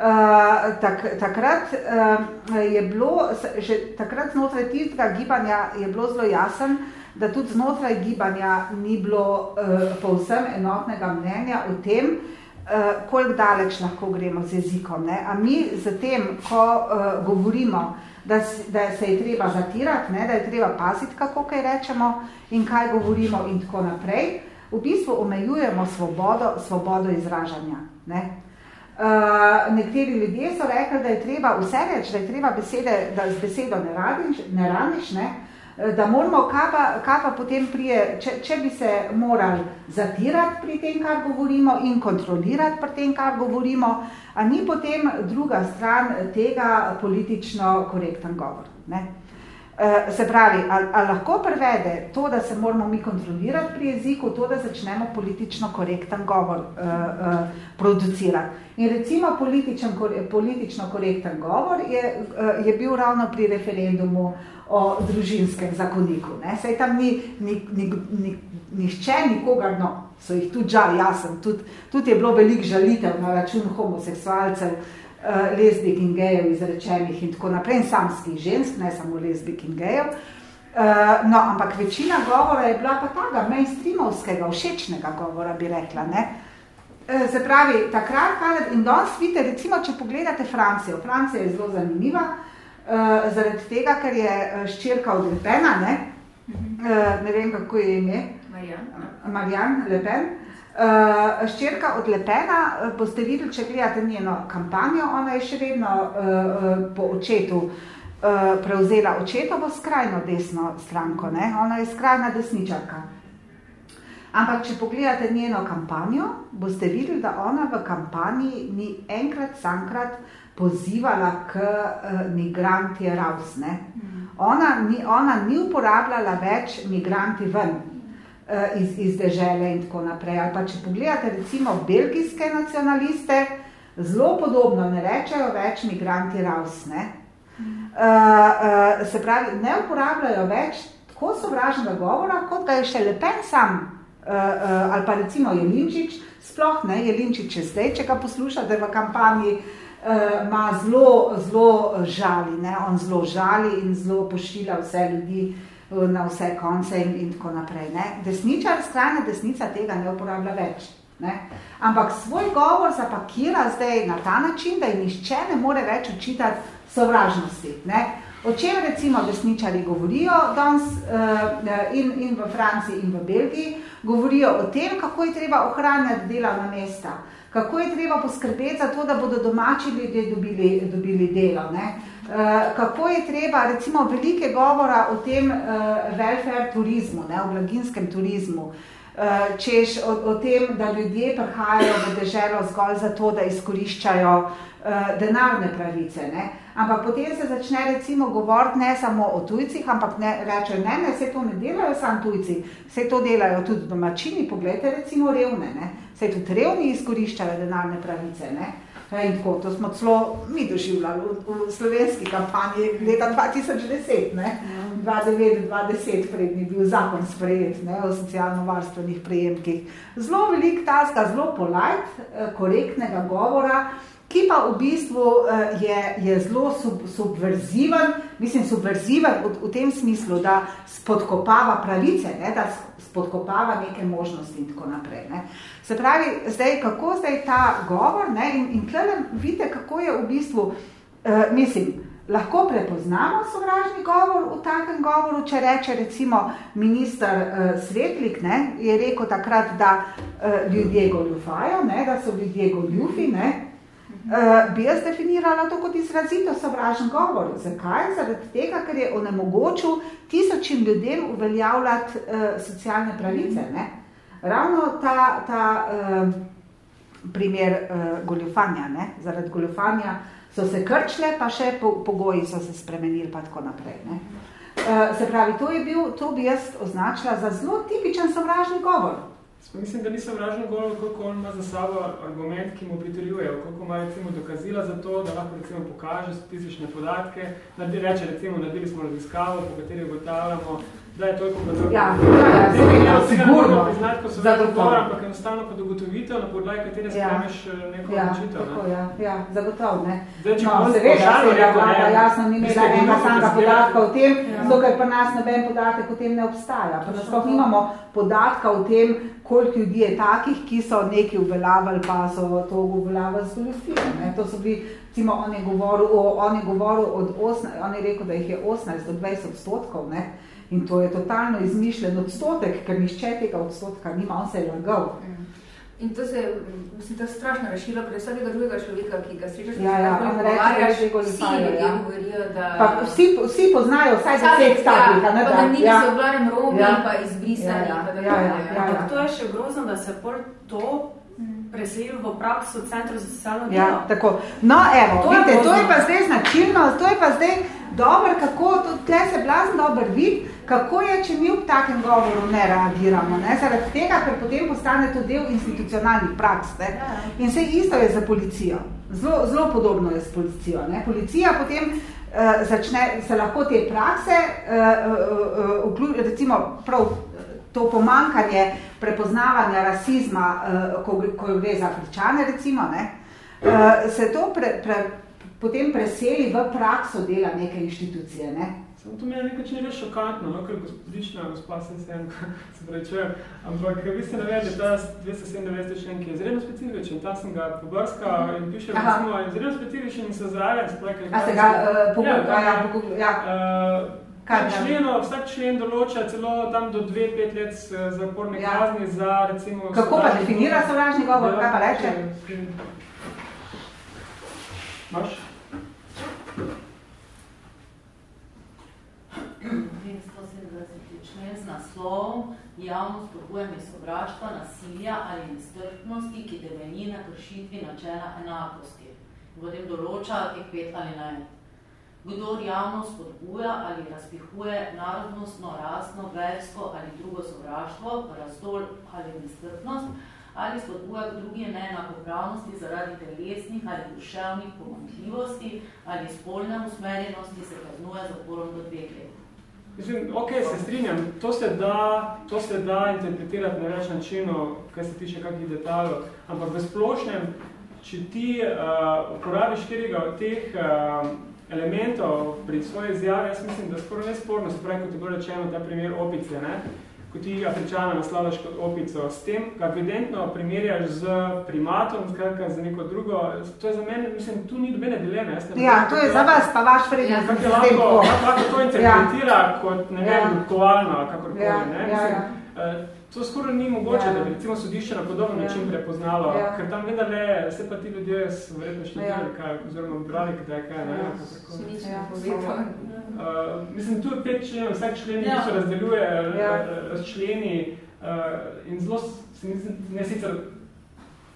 Speaker 1: Uh, tak, takrat uh, je bilo, že takrat znotraj tistega gibanja je bilo zelo jasen, da tudi znotraj gibanja ni bilo uh, povsem enotnega mnenja o tem, uh, koliko daleč lahko gremo z jezikom. Ne? A mi z tem, ko uh, govorimo, da, da se je treba zatirati, ne? da je treba paziti, kako kaj rečemo in kaj govorimo in tako naprej, v bistvu omejujemo svobodo, svobodo izražanja. Ne? Uh, nekateri ljudje so rekli, da je treba vse reči, da je treba besede, da z besedo ne radiš, ne radiš ne? Eh, da moramo, kaj pa, kaj pa potem prije, če, če bi se morali zatirati pri tem, kar govorimo in kontrolirati pri tem, kar govorimo, a ni potem druga stran tega politično korekten govor. Ne? Eh, se pravi, ali, lahko prevede to, da se moramo mi kontrolirati pri jeziku, to, da začnemo politično korekten govor uh, uh, producirati. In recimo politično korekten govor je, uh, je bil ravno pri referendumu o družinskem zakoniku. Ne? Sej tam ni, ni, ni, ni nišče nikogar, no, so jih tudi žal, jasen, tudi, tudi je bilo veliko žalitev na račun homoseksualcev, uh, lezbik in gejev izrečenih in tako naprej, in samskih žensk, ne samo lezbik in gejev. Uh, no, ampak večina govora je bila pa taga mainstreamovskega, všečnega govora, bi rekla. Ne? Uh, se pravi, takrat, in danes vidite, recimo, če pogledate Francijo, Francija je zelo zanimiva, uh, zaradi tega, ker je ščirka od Lepena, ne? Uh, ne vem, kako je ime. Marijan Lepen. Uh, ščirka od Lepena, boste videli, če gledate njeno kampanjo, ona je še vedno uh, uh, po očetu uh, Eh, prevzela očetovo skrajno desno stranko, ne? ona je skrajna desničarka. Ampak, če pogledate njeno kampanjo, boste videli, da ona v kampanji ni enkrat, sankrat pozivala k uh, migranti raus. Ne? Ona, ni, ona ni uporabljala več migranti ven uh, iz, iz dežele in tako naprej. Ali pa, če pogledate recimo belgijske nacionaliste, zelo podobno ne rečejo več migranti raus. Ne? uh, uh, se pravi, ne uporabljajo več tako sovražnega govora, kot ga je še Lepen sam, uh, uh, ali pa recimo Jelinčič, sploh ne, Jelinčič je zdaj, če ga poslušate v kampanji, ima uh, zelo, zelo žali, ne? on zelo žali in zelo pošilja vse ljudi na vse konce in, in tako naprej. Ne? Desničar, strana desnica tega ne uporablja več. Ne? Ampak svoj govor zapakira zdaj na ta način, da jim nišče ne more več učitati sovražnosti. Ne? O čem recimo desničari govorijo danes uh, in, in v Franciji in v Belgiji, govorijo o tem, kako je treba ohranjati delovna mesta, kako je treba poskrbeti za to, da bodo domači ljudje dobili, dobili delo. Ne? Uh, kako je treba, recimo, velike govora o tem uh, welfare turizmu, ne, o blaginskem turizmu, uh, češ o, o tem, da ljudje prihajajo v deželo zgolj zato, da izkoriščajo uh, denarne pravice. Ne. Ampak potem se začne recimo govoriti ne samo o tujcih, ampak ne, reče, ne, ne, vse to ne delajo samo tujci, vse to delajo tudi domačini, pogledajte recimo revne, ne, vse tudi revni izkoriščajo denarne pravice. Ne. In tako, to smo celo mi doživljali v, v slovenski kampanji leta 2010, ne, 2009-2010, prednji bil zakon sprejet ne, o socialno-varstvenih prejemkih. Zelo velik taska, zelo polajt, eh, korektnega govora, ki pa v bistvu uh, je, je zelo sub, subverziven, mislim, subverziven v, v tem smislu, da spodkopava pravice, ne, da spodkopava neke možnosti in tako naprej. Ne. Se pravi, zdaj, kako zdaj ta govor, ne, in, in tle vidite, kako je v bistvu, uh, mislim, lahko prepoznamo sovražni govor v takem govoru, če reče recimo minister uh, Svetlik, ne, je rekel takrat, da uh, ljudje goljufajo, ne, da so ljudje goljufi, ne, Uh, bi jaz definirala to kot izrazito sovražen govor. Zakaj? Zaradi tega, ker je onemogočil tisočim ljudem uveljavljati uh, socialne pravice. Ne? Ravno ta, ta uh, primer uh, goljufanja. Ne? Zaradi goljufanja so se krčile, pa še po, pogoji so se spremenili, pa tako naprej. Ne? Uh, se pravi, to, je bil, to bi jaz označila za zelo tipičen sovražni govor.
Speaker 5: Mislim, da nisem vražen govor, koliko on ima za sabo argument, ki mu pritrjuje, koliko ima recimo dokazila za to, da lahko recimo pokaže statistične podatke, da reče recimo, naredili smo raziskavo, po kateri ugotavljamo, da je toliko podrobno.
Speaker 1: Ja, ja, ja, ja, sigurno.
Speaker 5: Priznati, ko so govor, ampak enostavno kot ugotovitev, na podlagi katere spremeš ja. Eh, neko
Speaker 1: ja,
Speaker 5: odločitev.
Speaker 1: Tako, ja, ja, zagotov, ne.
Speaker 5: Zdaj, če
Speaker 1: no, da se je vlada jasno ni imela enega samega podatka o tem, ja. zato ker pa nas noben podatek o tem ne obstaja. Pa sploh nimamo podatka o tem, koliko ljudi je takih, ki so nekaj uveljavili, pa so to uveljavili z goljofijo. To so bili, recimo, on je govoril, on je govoril od 8, on je rekel, da jih je 18 do 20 odstotkov, ne? In to je totalno izmišljen odstotek, ker nišče tega odstotka nima, on se je lagal.
Speaker 2: In to se mislim, to strašno rešilo pred vsakega drugega človeka, ki ga srečaš,
Speaker 1: ja, ja, reče,
Speaker 2: vsi ljudje ja. govorijo, da...
Speaker 1: Pa vsi, vsi poznajo vsaj deset takih,
Speaker 2: ja,
Speaker 1: ne
Speaker 2: da. Pa da niti ja. so oblarem robi ja. pa izbrisani. Ja, ja,
Speaker 6: ja, ja, ja, ja. To je še grozno, da se pol to preselil v prakso centru za socialno delo.
Speaker 1: Ja, tako. No, evo, to, vidite, je to je pa zdaj značilno, to je pa zdaj dobro, kako, tle se blazno dober vid, kako je, če mi v takem govoru ne reagiramo, ne? zaradi tega, ker potem postane to del institucionalnih praks. Ne? Ja. In vse isto je za policijo. Zelo, zelo podobno je s policijo. Ne? Policija potem uh, začne, se lahko te prakse, uh, uh, uh, recimo prav to pomankanje prepoznavanja rasizma, uh, ko, ko gre za afričane, recimo, ne? Uh, se to pre, pre, potem preseli v prakso dela neke inštitucije. Ne?
Speaker 5: Samo to mi je nekaj čini šokantno, no, ker gospodična gospa se sem, se pravičujem, ampak vi ste navedli, da 297 člen, ki je izredno specifičen, tam sem ga pobrskal in piše, da smo izredno specifičen in se zraven
Speaker 1: sprekali. A ste ga uh, pogubili? Ja, pogubili, ja.
Speaker 5: Uh, Členo, vsak člen določa celo tam do 2-5 let zaporne ja. kazni za recimo...
Speaker 1: Kako pa definira sovražni govor, kaj pa reče?
Speaker 5: Maš?
Speaker 7: 270. člen z naslovom javno spodbujanje sovraštva, nasilja ali nestrpnosti, ki temelji na kršitvi načela enakosti. Potem določa teh pet ali naj. Kdor javno spodbuja ali razpihuje narodnostno, rasno, versko ali drugo sovraštvo, razdol ali nestrpnost, ali spodbuja k drugi neenakopravnosti zaradi telesnih ali duševnih pomanjkljivosti ali spolne usmerjenosti, se kaznuje zaporom do dveh let.
Speaker 5: Mislim, ok, se strinjam, to se da, to se da interpretirati na več načinov, kaj se tiče kakih detaljev, ampak v splošnem, če ti uh, uporabiš katerega od teh uh, elementov pri svoji izjavi, jaz mislim, da skoro nesporno, se pravi, kot je bilo rečeno, ta primer opice, ne? ko ti Afričana naslavljaš kot opico, s tem, ga evidentno primerjaš z primatom, skratka za neko drugo, to je za mene, mislim, tu ni dobene dileme.
Speaker 1: Ja, to je za vas, pa vaš.
Speaker 5: Kako lahko, lahko to interpretira ja. kot, ne vem, ja. kovalno, kakorkoli,
Speaker 1: ja.
Speaker 5: ne?
Speaker 1: Mislim, ja,
Speaker 5: ja. To skoraj ni mogoče, ja. da bi recimo sodišče na podoben ja. način prepoznalo, ja. ker tam vedno le, vse pa ti ljudje so verjetno šli ja. kaj, oziroma brali, je kaj, ne? Ja.
Speaker 2: Ja.
Speaker 5: Uh, mislim, tu je pet členov, vsak člen ja. se razdeljuje, ja. razčleni uh, in zelo, mislim, ne sicer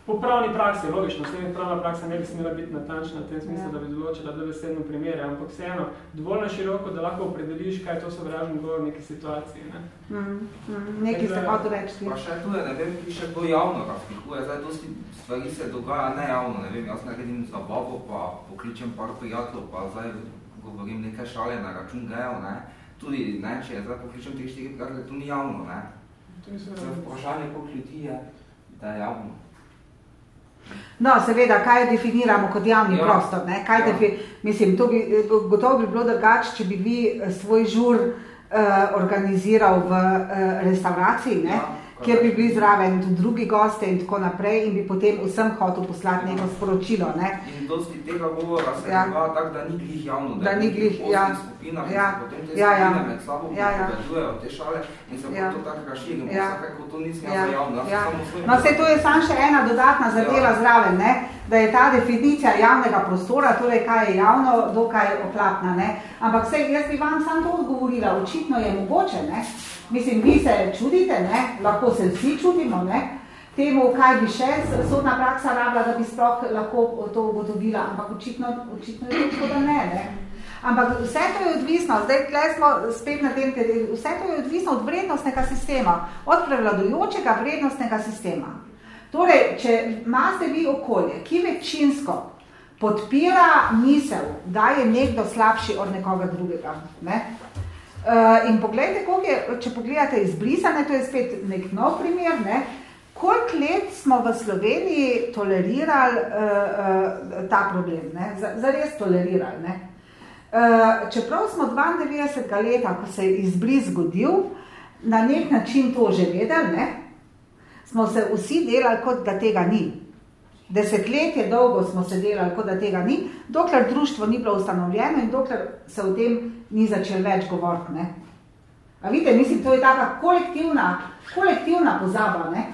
Speaker 5: Po pravni praksi, logično, vse pravna praksa ne bi smela biti natančna v tem smislu, ja. da bi določila dobesedno primere, ampak vseeno dovolj na široko, da lahko opredeliš, kaj to sovražni govor v neki situaciji. Ne?
Speaker 1: Mm, mm, nekaj ste hotel reči.
Speaker 4: Pa še tu je, ne vem, ki še kdo javno razpihuje, zdaj dosti stvari se dogaja nejavno, ne vem, jaz naredim zabavo, pa pokličem par prijatelj, pa zdaj govorim nekaj šale na račun gejo, ne? Tudi, ne, če je zdaj pokličem teh štiri prijatelj, to ni javno, ne? To je vprašanje, koliko ljudi je, da je javno.
Speaker 1: No, seveda, kaj definiramo kot javni ja. prostor? Ne? Kaj ja. defi, mislim, to bi, gotovo bi bilo drugače, če bi vi svoj žur uh, organiziral v uh, restauraciji. Ne? Ja kjer bi bili zraven tudi drugi goste in tako naprej in bi potem vsem hotel poslati neko sporočilo. Ne?
Speaker 4: In dosti tega govora se ja. dva tak, da ni glih javno, da,
Speaker 1: da ni glih, ja.
Speaker 4: skupinah
Speaker 1: ja.
Speaker 4: in potem te ja, ja. skupine med sabo ja, ja. te šale in se
Speaker 1: ja.
Speaker 4: to tako raširimo, ja. vsakako to nisem ja. javno.
Speaker 1: Ja. No, vse to je samo še ena dodatna zadeva ja. zraven, ne? Da je ta definicija javnega prostora, torej kaj je javno, dokaj oplapna. Ne? Ampak vse, jaz bi vam sam to odgovorila, očitno je mogoče, ne? Mislim, vi se čudite, ne? lahko se vsi čudimo, ne? temu, kaj bi še sodna praksa rabila, da bi sploh lahko to ugotovila, ampak očitno, očitno je to, da ne. ne? Ampak vse to je odvisno, zdaj tle smo spet na tem, vse to je odvisno od vrednostnega sistema, od prevladujočega vrednostnega sistema. Torej, če imate vi okolje, ki večinsko podpira misel, da je nekdo slabši od nekoga drugega, ne? Uh, in pogledajte, je, če pogledate izbrisane, to je spet nek nov primer, ne? koliko let smo v Sloveniji tolerirali uh, uh, ta problem, ne? zares tolerirali. Ne? Uh, čeprav smo 92. leta, ko se je izbris zgodil, na nek način to že vedeli, ne? Smo se vsi delali, kot da tega ni. Desetletje dolgo smo se delali, kot da tega ni, dokler društvo ni bilo ustanovljeno in dokler se o tem ni začel več govoriti. Ne? A vidite, mislim, to je taka kolektivna, kolektivna pozaba. Ne?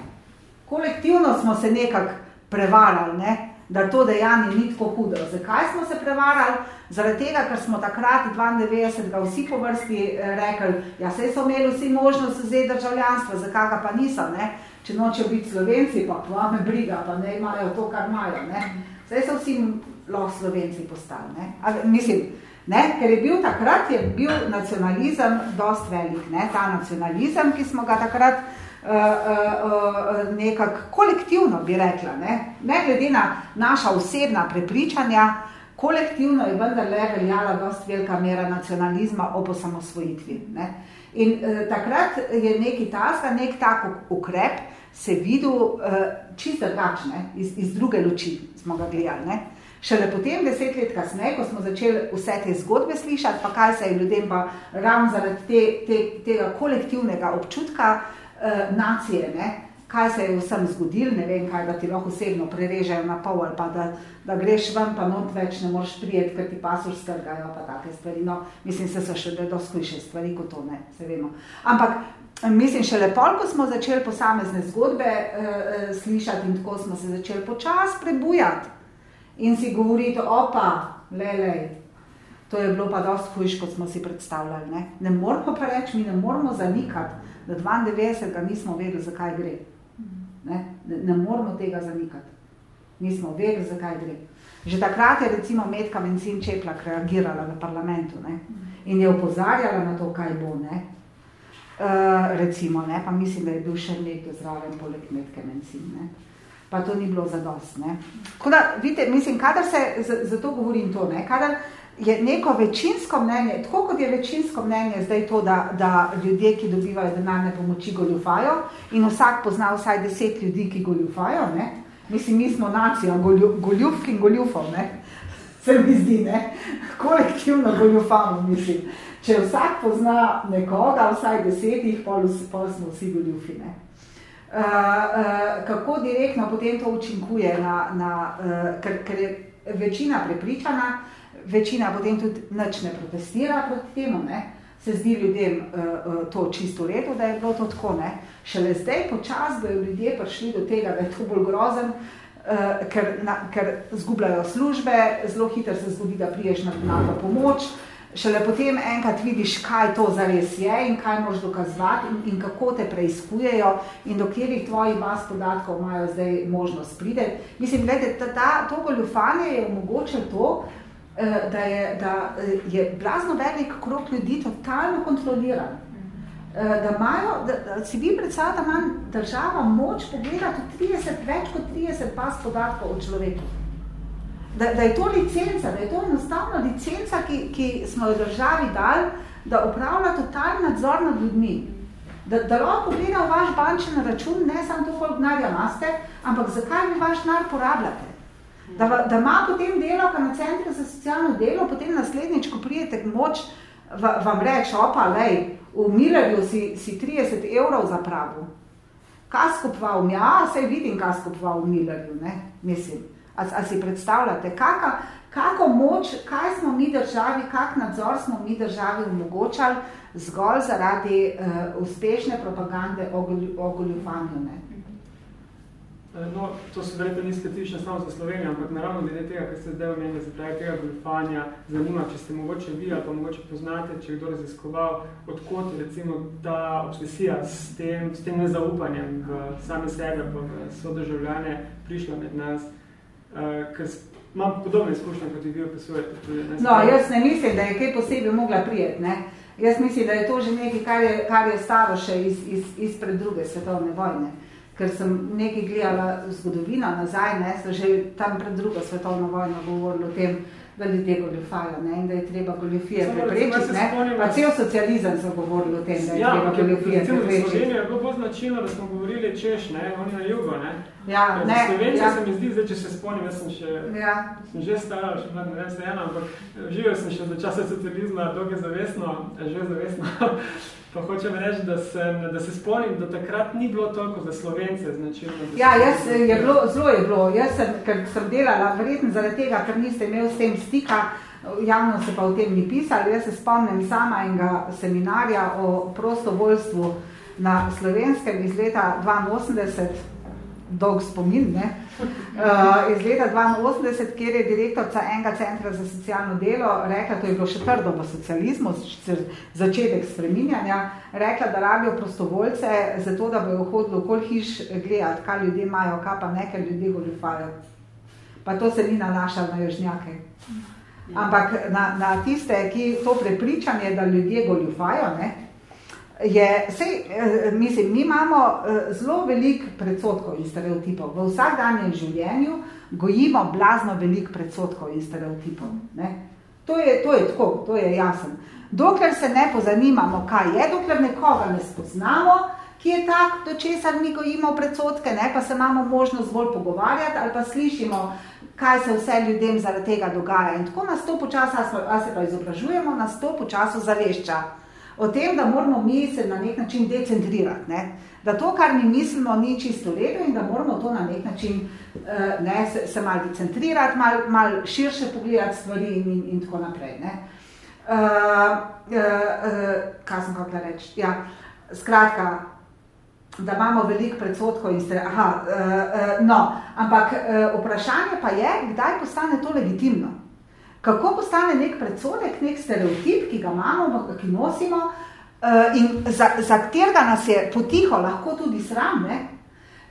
Speaker 1: Kolektivno smo se nekako prevarali, ne? Da to dejanje ni tako hudo. Zakaj smo se prevarali? Zaradi tega, ker smo takrat 92. vsi po vrsti eh, rekli, ja, sej so imeli vsi možnost vzeti državljanstvo, zakaj pa niso, ne? če nočejo biti slovenci, pa pa me briga, pa ne imajo to, kar imajo. Ne? Zdaj so vsi lahko slovenci postali. Ne? Ali, mislim, ne? ker je bil takrat, je bil nacionalizem dost velik. Ne? Ta nacionalizem, ki smo ga takrat nekako kolektivno bi rekla, ne? ne glede na naša osebna prepričanja, kolektivno je vendarle veljala dost velika mera nacionalizma ob osamosvojitvi. Ne? In uh, takrat je neki tasga, nek tak ukrep, se videl uh, čisto drugačne, iz, iz druge luči smo ga gledali. Ne? Šele potem, deset let kasneje, ko smo začeli vse te zgodbe slišati, pa kaj se je ljudem pa ravno zaradi te, te, tega kolektivnega občutka uh, nacije, ne? kaj se je vsem zgodil, ne vem kaj, da ti lahko osebno prerežejo na pol ali pa da, da greš ven, pa not več ne moreš prijeti, ker ti pasur strgajo, pa take stvari. No, mislim, se so še da doskliše stvari, kot to ne, se vemo. Ampak mislim, še lepo, ko smo začeli posamezne zgodbe uh, slišati in tako smo se začeli počas prebujati in si govoriti, opa, le, le, to je bilo pa dosti hujš, kot smo si predstavljali. Ne, ne moramo pa reči, mi ne moramo zanikati, da 92 ga nismo vedeli, zakaj gre. Ne, ne, moramo tega zanikati. Nismo vedeli, zakaj gre. Že takrat je recimo Medka Mencin Čeplak reagirala v parlamentu ne, in je upozarjala na to, kaj bo. Ne. Uh, recimo, ne, pa mislim, da je bil še nekdo zraven poleg Medke Mencin. Ne pa to ni bilo zadost. Ne. Tako da, vidite, mislim, kadar se, zato govorim to, ne, kadar je neko večinsko mnenje, tako kot je večinsko mnenje zdaj to, da, da ljudje, ki dobivajo denarne pomoči, goljufajo in vsak pozna vsaj deset ljudi, ki goljufajo, ne, mislim, mi smo nacija goljufk in goljufov, ne, se mi zdi, ne, kolektivno goljufamo, mislim. Če vsak pozna nekoga, vsaj desetih, pol, pol smo vsi goljufi, ne. Uh, uh, kako direktno potem to učinkuje, na, na, uh, ker, ker je večina prepričana, večina potem tudi nič ne protestira proti temu, ne? se zdi ljudem uh, uh, to čisto redo, da je bilo to tako. Ne? Šele zdaj počas bojo ljudje prišli do tega, da je to bolj grozen, uh, ker, na, ker zgubljajo službe, zelo hitro se zgodi, da priješ na, na pomoč, uh, šele potem enkrat vidiš, kaj to zares je in kaj moraš dokazovati in, in kako te preizkujejo in do kjerih tvojih baz podatkov imajo zdaj možnost pride. Mislim, gledajte, to goljufanje je omogočilo to, da je, da eh, je blazno velik krok ljudi totalno kontroliran. Eh, da, imajo, da, da si vi predstavljate, da ima država moč pogledati 30, več kot 30 baz podatkov o človeku da, da je to licenca, da je to enostavno licenca, ki, ki smo jo državi dali, da upravlja totalni nadzor nad ljudmi. Da, da lahko gleda v vaš bančen račun, ne samo to, koliko denarja imate, ampak zakaj vi vaš denar porabljate. Da, da ima potem delovka na centru za socialno delo, potem naslednjič, ko prijete moč, vam reče, opa, lej, v Millerju si, si 30 evrov zapravil. Kaj skupoval? Ja, sej vidim, kaj skupoval v Millerju, ne, mislim. A, a si predstavljate, kaka, kako moč, kaj smo mi državi, kak nadzor smo mi državi omogočali zgolj zaradi uh, uspešne propagande o goljufanju. Ne?
Speaker 5: Eh, no, to se verjetno ni specifično samo za Slovenijo, ampak naravno glede tega, kar ste zdaj omenili, zapravi tega goljufanja, zanima, če ste mogoče vi ali pa mogoče poznate, če je kdo raziskoval, odkot recimo ta obsesija s tem, s tem nezaupanjem v same sebe pa v sodržavljane prišla med nas. Uh, ker imam podobne izkušnje, kot vi opisujete.
Speaker 1: No, jaz ne mislim, da je kaj posebej mogla prijeti. Ne? Jaz mislim, da je to že nekaj, kar je, kar je staro še iz, iz, izpred druge svetovne vojne. Ker sem nekaj gledala zgodovino nazaj, ne, so že tam pred drugo svetovno vojno govorili o tem, da ljudje goljufajo ne, in da je treba goljufije preprečiti. Pa cel socializem so govorili o tem, da je ja, treba goljufije preprečiti.
Speaker 5: Slovenija je bilo bolj značilno, da smo govorili češ, ne, oni na jugo. Ne.
Speaker 1: Ja, ne,
Speaker 5: Slovenci ja. se mi zdi, zdaj, če se spomnim, jaz sem, še, ja. sem že stara, še ne vem, se ena, ampak živel sem še za časa socializma, dolge zavestno, že zavestno. Pa hočem reči, da, sem, da se spomnim, da takrat ni bilo toliko za Slovence značilno.
Speaker 1: Ja, jaz, je bilo, zelo je bilo. Jaz sem, ker sem delala, verjetno zaradi tega, ker niste imeli s tem stika, javno se pa o tem ni pisali. Jaz se spomnim sama enega seminarja o prostovoljstvu na slovenskem iz leta 82, dolg spomin, ne? Uh, iz leta 82, kjer je direktorca enega centra za socialno delo rekla, to je bilo še trdo v socializmu, začetek spreminjanja, rekla, da rabijo prostovoljce za to, da bojo hodili okoli hiš gledati, kaj ljudje imajo, kaj pa nekaj ljudje goljufajo. Pa to se ni nanašalo na južnjake. Ampak na, na tiste, ki to prepričanje, da ljudje goljufajo, ne, je, sej, eh, mislim, mi imamo eh, zelo veliko predsotkov in stereotipov. V vsakdanjem življenju gojimo blazno veliko predsotkov in stereotipov. Ne? To, je, to je tako, to je jasen. Dokler se ne pozanimamo, kaj je, dokler nekoga ne spoznamo, ki je tak, do česar mi gojimo predsotke, ne, pa se imamo možnost bolj pogovarjati ali pa slišimo, kaj se vse ljudem zaradi tega dogaja. In tako nas to počasa, a se pa izobražujemo, nas to počasu zavešča. O tem, da moramo mi se na nek način decentrirati. Ne? Da to, kar mi mislimo, ni čisto redo in da moramo to na nek način eh, ne, se, se malo decentrirati, malo mal širše pogledati stvari in, in, in tako naprej. Ne? Uh, uh, uh, kaj sem hotela reči? Ja, skratka, da imamo veliko predsotkov in ste, aha, uh, uh, no, ampak uh, vprašanje pa je, kdaj postane to legitimno. Kako postane nek predsodek, nek stereotip, ki ga imamo, ki nosimo uh, in za, za katerega nas je potiho lahko tudi sram, ne?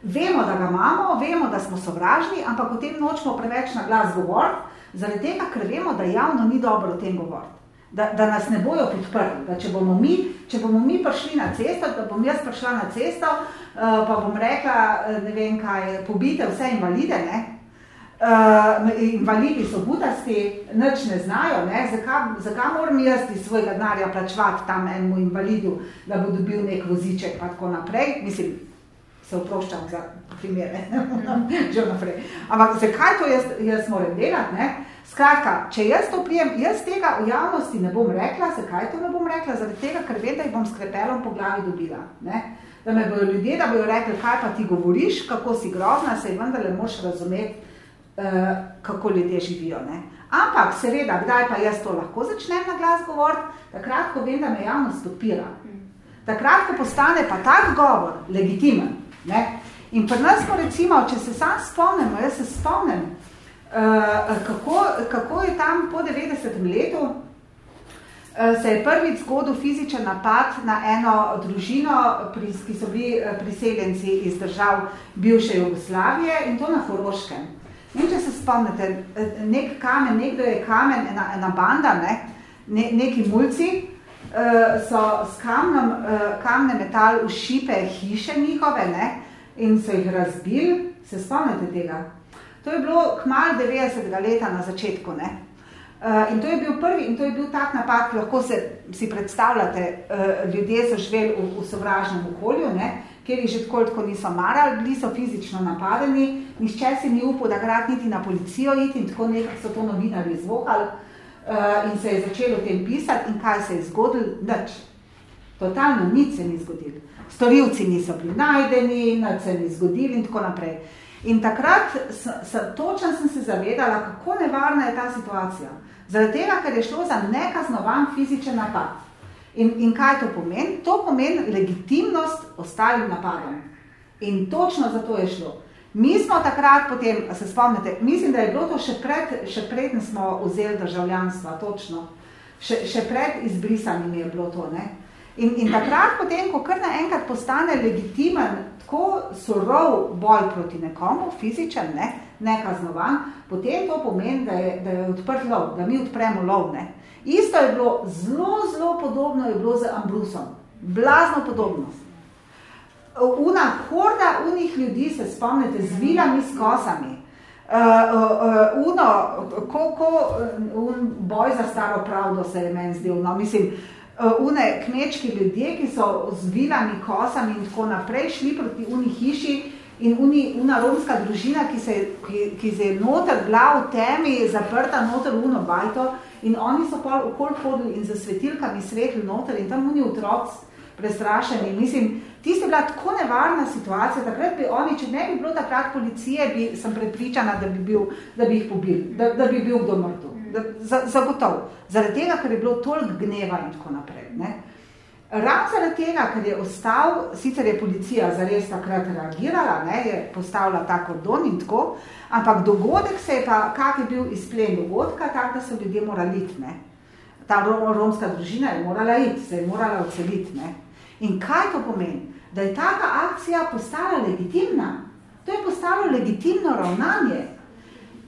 Speaker 1: Vemo, da ga imamo, vemo, da smo sovražni, ampak o tem nočemo preveč na glas govoriti, zaradi tega, ker vemo, da javno ni dobro o tem govoriti da, da nas ne bojo podprli. Da če, bomo mi, če bomo mi prišli na cesto, da bom jaz prišla na cesto, uh, pa bom rekla, eh, ne vem kaj, pobite vse invalide, ne? Uh, invalidi so butasti, nič ne znajo, ne? Zakaj, zakaj moram jaz iz svojega denarja plačevati tam enemu invalidu, da bo dobil nek voziček pa tako naprej? Mislim, se oproščam za primere, že naprej. Ampak zakaj to jaz, jaz moram delati, ne? Skratka, če jaz to prijem, jaz tega v javnosti ne bom rekla, zakaj to ne bom rekla? Zaradi tega, ker vem, da jih bom s krepelom po glavi dobila. Ne? Da me bojo ljudje, da bojo rekli, kaj pa ti govoriš, kako si grozna, se vendar le moš razumeti, kako ljudje živijo. Ne? Ampak, seveda, kdaj pa jaz to lahko začnem na glas govoriti, takrat, ko vem, da me javnost podpira. Takrat, ko postane pa tak govor legitimen. Ne? In pri nas, recimo, če se sam spomnimo, jaz se spomnim, Eh, kako, kako je tam po 90. letu uh, se je prvič zgodil fizičen napad na eno družino, ki so bili eh, priseljenci iz držav bivše Jugoslavije in to na Horoškem. In če se spomnite, nek kamen, nekdo je kamen, ena, ena banda, ne, ne, neki mulci, uh, so s kamnom, uh, kamne metal v šipe hiše njihove ne, in so jih razbili. Se spomnite tega? To je bilo kmal 90. leta na začetku. Ne? Uh, in to je bil prvi, in to je bil tak napad, ki lahko se, si predstavljate, ljudje so živeli v, v sovražnem okolju, ne? Kjer jih že tako tako niso marali, bili so fizično napadeni, nišče si ni upal, da grad niti na policijo iti in tako nekaj so to novinarji zvokali uh, in se je začelo o tem pisati in kaj se je zgodilo, nič. Totalno nič se ni zgodilo. Storilci niso bili najdeni, nič se ni zgodilo in tako naprej. In takrat točno sem se zavedala, kako nevarna je ta situacija. Zaradi tega, ker je šlo za nekaznovan fizičen napad. In, in kaj to pomeni? To pomeni legitimnost ostalim napadom. In točno za to je šlo. Mi smo takrat potem, se spomnite, mislim, da je bilo to še pred, še pred smo vzeli državljanstva, točno. Še, še pred izbrisanjem je bilo to, ne? In, in takrat potem, ko kar naenkrat postane legitimen tako surov boj proti nekomu, fizičen, ne, nekaznovan, potem to pomeni, da je, da je odprt lov, da mi odpremo lov. Ne. Isto je bilo, zelo, zelo podobno je bilo z Ambrusom. Blazno podobno. Una horda unih ljudi, se spomnite, z vilami, s kosami. Uh, uh, uh, uno, ko, ko, un boj za staro pravdo se je meni zdel. No, mislim, uh, uh, une kmečki ljudje, ki so z vilami, kosami in tako naprej šli proti uni hiši in uni, una romska družina, ki se, ki, ki se je noter bila v temi, zaprta noter v uno bajto in oni so pol okol hodili in za svetilkami svetli noter in tam uni otroci prestrašeni. Mislim, tisto je bila tako nevarna situacija, takrat bi oni, če ne bi bilo takrat policije, bi, sem prepričana, da bi, bil, da bi jih pobil, da, da bi bil kdo mrtev zagotov. Zaradi tega, ker je bilo toliko gneva in tako naprej. Ne? Ravno zaradi tega, ker je ostal, sicer je policija zares takrat reagirala, ne, je postavila ta kordon in tako, ampak dogodek se je pa, kak je bil izplen dogodka, tak, da so ljudje morali iti. Ne. Ta romska družina je morala iti, se je morala odseliti. Ne. In kaj to pomeni? Da je taka akcija postala legitimna. To je postalo legitimno ravnanje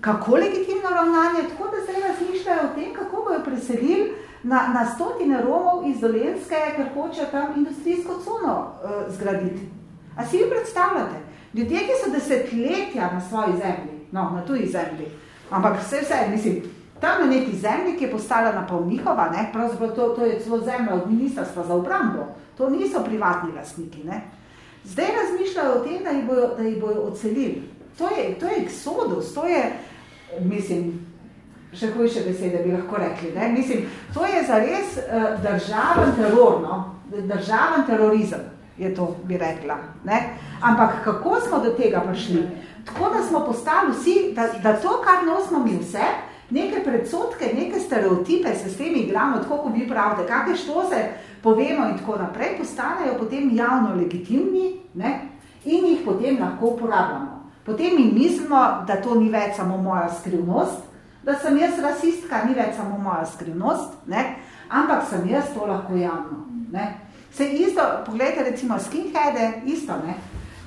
Speaker 1: kako legitimno ravnanje, tako da zdaj razmišljajo o tem, kako bojo preselili na, na stotine Romov iz Dolenske, ker hočejo tam industrijsko cono uh, zgraditi. A si vi predstavljate? Ljudje, ki so desetletja na svoji zemlji, no, na tuji zemlji, ampak vse vse, mislim, tam na neki zemlji, ki je postala na pol njihova, ne, pravzaprav to, to je celo zemlja od ministrstva za obrambo, to niso privatni lastniki, ne, zdaj razmišljajo o tem, da jih bojo, da jih bojo odselili. To je, to je eksodus, to je, mislim, še hujše besede bi lahko rekli, ne? mislim, to je zares uh, državen teror, no? državen terorizem je to, bi rekla. Ne? Ampak kako smo do tega prišli? Tako da smo postali vsi, da, da to, kar nosimo mi vse, neke predsotke, neke stereotipe se s temi igramo, tako kot vi pravite, kakve štose povemo in tako naprej, postanejo potem javno legitimni ne? in jih potem lahko uporabljamo. Potem mi mislimo, da to ni več samo moja skrivnost, da sem jaz rasistka, ni več samo moja skrivnost, ne? ampak sem jaz to lahko javno. Ne? Se isto, pogledajte recimo skinheade, isto, ne?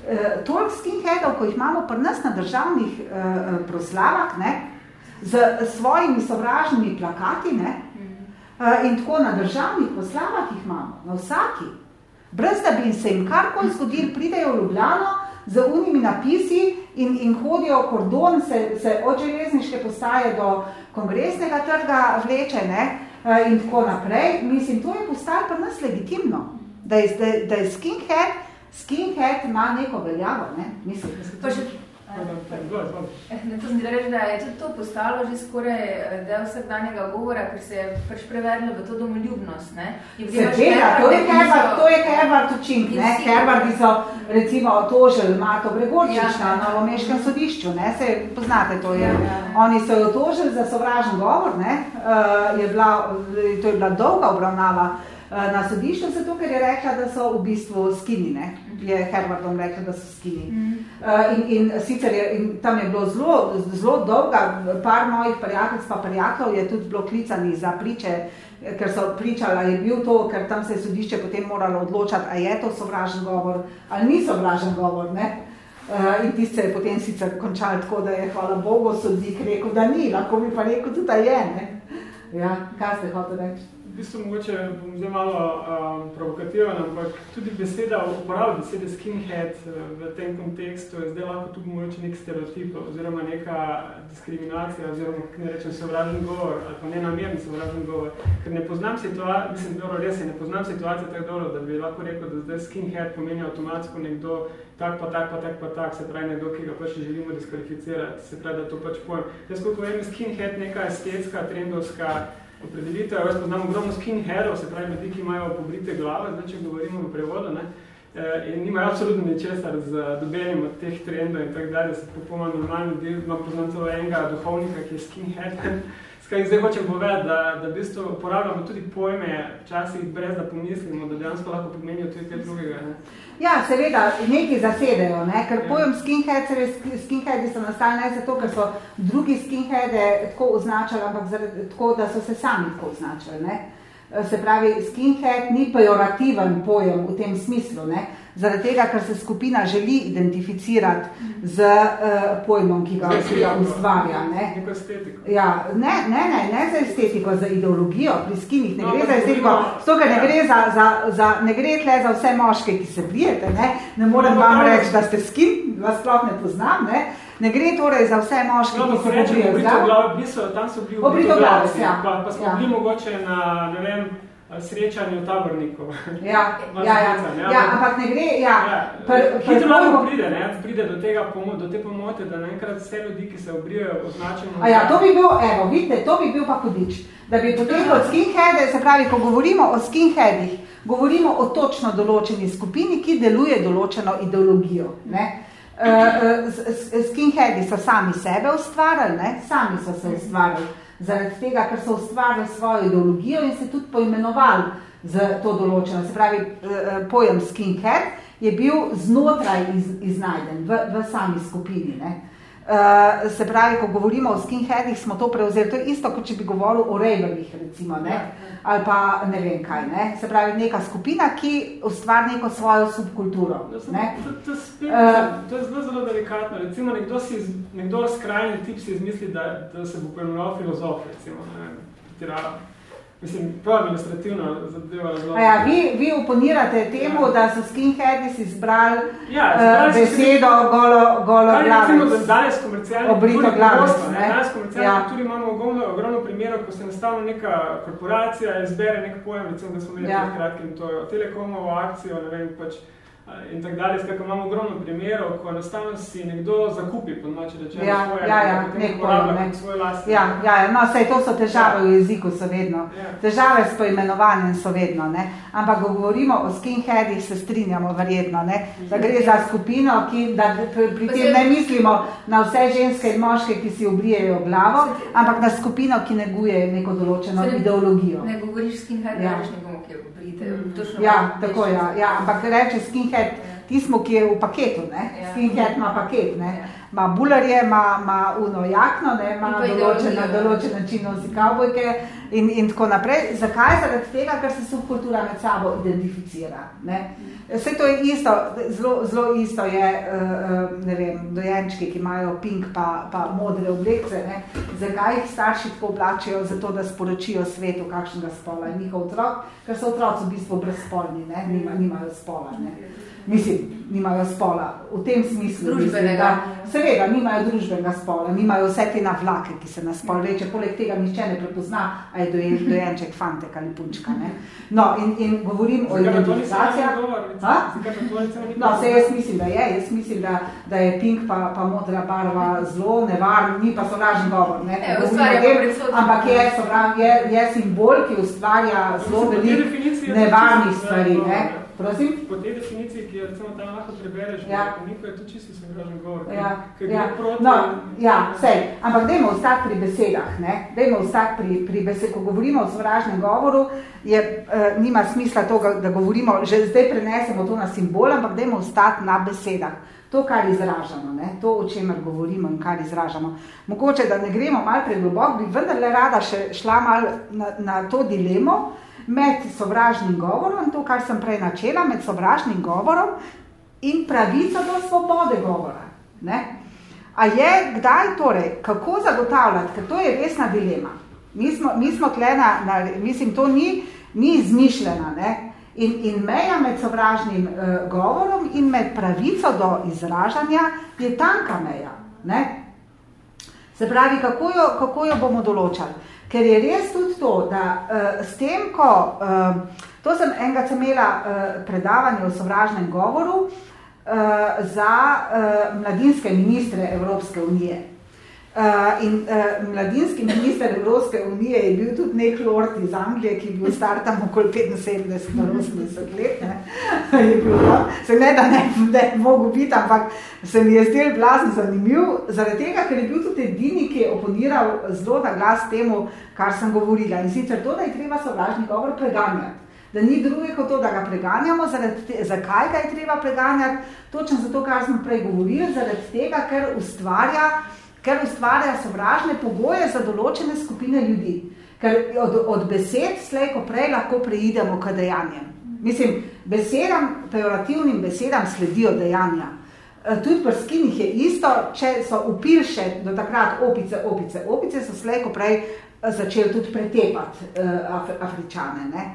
Speaker 1: E, toliko skinheadov, ko jih imamo pri nas na državnih e, proslavah, ne? z svojimi sovražnimi plakati, ne? E, in tako na državnih proslavah jih imamo, na vsaki. Brez da bi se jim karkoli zgodil, pridejo v Ljubljano z unimi napisi in, in hodijo kordon, se, se od železniške postaje do kongresnega trga vleče, ne? in tako naprej. Mislim, to je postalo pri nas legitimno da je, da, da je skinhead, skinhead ima neko veljavo, ne? Mislim, da se to že...
Speaker 2: Ne, to sem reči, da je tudi to postalo že skoraj eh, del vsakdanjega govora, ker se je pač prevedlo v to domoljubnost. Ne?
Speaker 1: Seveda, to je Herbert, to je Herbert učink, ne? Herbert so recimo otožili Marto Gregorčič ja. na Novomeškem sodišču, ne? Se poznate, to je. Ja, ja. Oni so jo otožili za sovražen govor, ne? Uh, je bila, to je bila dolga obravnava Eh, na sodišču, zato ker je rekla, da so v bistvu skini, ne? je Herbertom rekla, da so skini. Mm. In, in sicer je, in tam je bilo zelo, zelo dolga, par mojih prijatelj, pa prijatelj je tudi bilo klicani za priče, ker so pričala, je bil to, ker tam se je sodišče potem moralo odločati, a je to sovražen govor, ali ni sovražen govor, ne? Uh, in tiste je potem sicer končal tako, da je, hvala Bogu, sodnik rekel, da ni, lahko bi pa rekel tudi, da je, ne? Ja, kaj ste hotel reči?
Speaker 5: Bistvu mogoče bom zdaj malo um, provokativen, ampak tudi beseda, uporaba besede skinhead uh, v tem kontekstu je zdaj lahko tudi mogoče nek stereotip oziroma neka diskriminacija oziroma, kako ne rečem, sovražen govor ali pa nenamerni sovražen govor. Ker ne poznam situacijo, mislim, dobro, res je, ne poznam situacijo tako dobro, da bi lahko rekel, da zdaj skinhead pomeni avtomatsko nekdo tak pa tak pa tak pa tak, se pravi nekdo, ki ga pač želimo diskvalificirati, se pravi, da to pač pojem. Jaz koliko vem, skinhead neka estetska, trendovska, opredelitev. Jaz poznam ogromno skinheadov, se pravi ljudi, ki imajo pobrite glave, zdaj, če govorimo v prevodu, ne, eh, in nimajo absolutno ničesar z dobenim od teh trendov in tako dalje, se popolnoma normalni ljudi, imam poznam celo enega duhovnika, ki je skinhead. Skaj, zdaj hočem povedati, da, da v bistvu uporabljamo tudi pojme, včasih brez da pomislimo, da dejansko lahko pomenijo tudi kaj drugega. Ne.
Speaker 1: Ja, seveda, neki zasedejo, ne? ker ja. pojem skinhead, skinheadi so nastali ne zato, ker so drugi skinheade tako označali, ampak zaradi, tako, da so se sami tako označali. Ne? Se pravi, skinhead ni pejorativen pojem v tem smislu, ne? Zaradi tega, ker se skupina želi identificirati z uh, pojmom, ki ga, ga ustvarja. Ne? Ja, ne, ne, ne, ne za estetiko, za ideologijo pri skinih, ne no, gre za estetiko, to, ker ne gre, za, za, za, ne gre tle za vse moške, ki se prijete, ne, ne morem no, vam reči, da ste skin, vas sploh ne poznam, ne, Ne gre torej za vse moške,
Speaker 5: no,
Speaker 1: ki se pobrijo
Speaker 5: zdrav. Tam so bili
Speaker 1: obritoglave, ja.
Speaker 5: Pa, pa smo ja. bili mogoče na, ne vem, srečanju tabornikov.
Speaker 1: Ja, ja, ja. ja, ja, ampak ne gre, ja.
Speaker 5: ja. Hitro lahko pride, ne, pride do, tega, do te pomote, da naenkrat vse ljudi, ki se obrijajo, označimo.
Speaker 1: A ja, to bi bil, evo, vidite, to bi bil pa hudič. Da bi potem od skinheade, se pravi, ko govorimo o skinheadih, govorimo o točno določeni skupini, ki deluje določeno ideologijo. Ne. Uh, skinheadi so sami sebe ustvarjali, ne? sami so se ustvarjali zaradi tega, ker so ustvarili svojo ideologijo in se tudi poimenovali z to določeno. Se pravi, eh, eh, pojem skinhead je bil znotraj iz, iznajden v, v sami skupini. Ne? Uh, se pravi, ko govorimo o skinheadih, smo to prevzeli. To je isto, kot če bi govoril o raverih, recimo, ne? Ali pa ne vem kaj. Ne? Se pravi, neka skupina, ki ustvari neko svojo subkulturo.
Speaker 5: Ja, ne? To, to, spet, uh, to je zelo, zelo delikatno. Recimo, nekdo, si, nekdo skrajni tip si izmisli, da, da se bo pojmenoval filozof, recimo, ne? Mislim, prav administrativno zadeva razlog.
Speaker 1: Ja, vi, vi oponirate temu, ja. da so skinheadi si izbrali ja, uh, besedo si, golo, golo
Speaker 5: glave. Kaj recimo, da danes komercialni
Speaker 1: obrito glave.
Speaker 5: Ne? Danes komercialni ja. kulturi imamo ogromno, ogromno primerov, ko se nastavno neka korporacija izbere nek pojem, recimo, da smo imeli ja. kratkim to telekomovo akcijo, ne vem, pač in tako dalje. Skratka, imamo ogromno primerov, ko enostavno si nekdo zakupi, po domači rečeno,
Speaker 1: ja,
Speaker 5: svoje,
Speaker 1: ja, ja, nek prav, nek. svoj lastni. Ja, ja, ja, no, sej to so težave ja. v jeziku, so vedno. Ja. Težave s poimenovanjem so vedno, ne. Ampak, ko govorimo o skinheadih, se strinjamo verjetno, ne, da gre za skupino, ki, da pri, pri tem ne mislimo na vse ženske in moške, ki si obrijejo glavo, ampak na skupino, ki neguje neko določeno
Speaker 2: ne,
Speaker 1: ideologijo.
Speaker 2: Ne govoriš skinhead, ja. ne ki je obrite.
Speaker 1: Ja, tako ja, ja, ampak reče skinhead, skinhead, tismo, ki je v paketu, ne? Ja. Skinhead ima paket, ne? Ja. Ma bularje, ima, ima uno jakno, ne? Ima določen, določen način nosi kavbojke in, in tako naprej. Zakaj? Zaradi tega, ker se subkultura med sabo identificira, ne? Vse to je isto, zelo, zelo isto je, uh, ne vem, dojenčki, ki imajo pink pa, pa modre oblekce, ne? Zakaj jih starši tako oblačijo? Zato, da sporočijo svetu, kakšnega spola je njihov otrok, ker so otroci v bistvu brezspolni, ne? Nima, nimajo spola, ne? Mislim, nimajo spola, v tem smislu. Mislim, da, seveda, nimajo družbenega spola, nimajo vse te navlake, ki se na spol reče, poleg tega nišče ne prepozna, a je dojen, dojenček fantek ali punčka. Ne? No, in, in govorim o identifikacijah. No, se jaz mislim, da je, jaz mislim, da, da je pink pa, pa modra barva zelo nevarn, ni pa sovražen govor. Ne? E, tem, ampak je, sovraž, je, je simbol, ki ustvarja zelo veliko nevarnih stvari. Ne? Prosim?
Speaker 5: Po tej definiciji, ki jo recimo tam lahko prebereš, ja. je to čisto sovražen govor.
Speaker 1: Ja. Ja. Proti... No, ja, sej. Ampak dajmo ostati pri besedah. Ne? Dajmo ostati pri, pri besedah. Ko govorimo o sovražnem govoru, je, uh, nima smisla to, da govorimo, že zdaj prenesemo to na simbol, ampak dajmo ostati na besedah. To, kar izražamo, ne? to, o čemer govorimo in kar izražamo. Mogoče, da ne gremo malo preglobok, bi vendarle rada še šla malo na, na to dilemo, med sovražnim govorom, to, kar sem prej načela, med sovražnim govorom in pravico do svobode govora. Ne? A je kdaj torej, kako zagotavljati, ker to je resna dilema. Mi smo, mi smo tlena, na, mislim, to ni, ni izmišljena, ne? In, in meja med sovražnim uh, govorom in med pravico do izražanja je tanka meja. Ne? Se pravi, kako jo, kako jo bomo določali? Ker je res tudi to, da uh, s tem, ko, uh, to sem enega imela uh, predavanje o sovražnem govoru uh, za uh, mladinske ministre Evropske unije. Uh, in uh, mladinski minister Evropske unije je bil tudi nek lord iz Anglije, ki je bil star tam okoli 75 na 80 let. Ne? je bil, no? Se ne, da ne, ne mogo biti, ampak se mi je zdel blazno zanimiv, zaradi tega, ker je bil tudi edini, ki je oponiral zelo na glas temu, kar sem govorila. In sicer to, da je treba sovražni govor preganjati. Da ni druge kot to, da ga preganjamo, te, zakaj ga je treba preganjati, točno zato, kar smo prej govorili, zaradi tega, ker ustvarja ker ustvarja sovražne pogoje za določene skupine ljudi. Ker od, od besed slej, ko prej lahko preidemo k dejanjem. Mislim, besedam, pejorativnim besedam sledijo dejanja. E, tudi pri skinih je isto, če so upirše do takrat opice, opice, opice, so slej, ko prej e, začeli tudi pretepati uh, Afričane. Ne?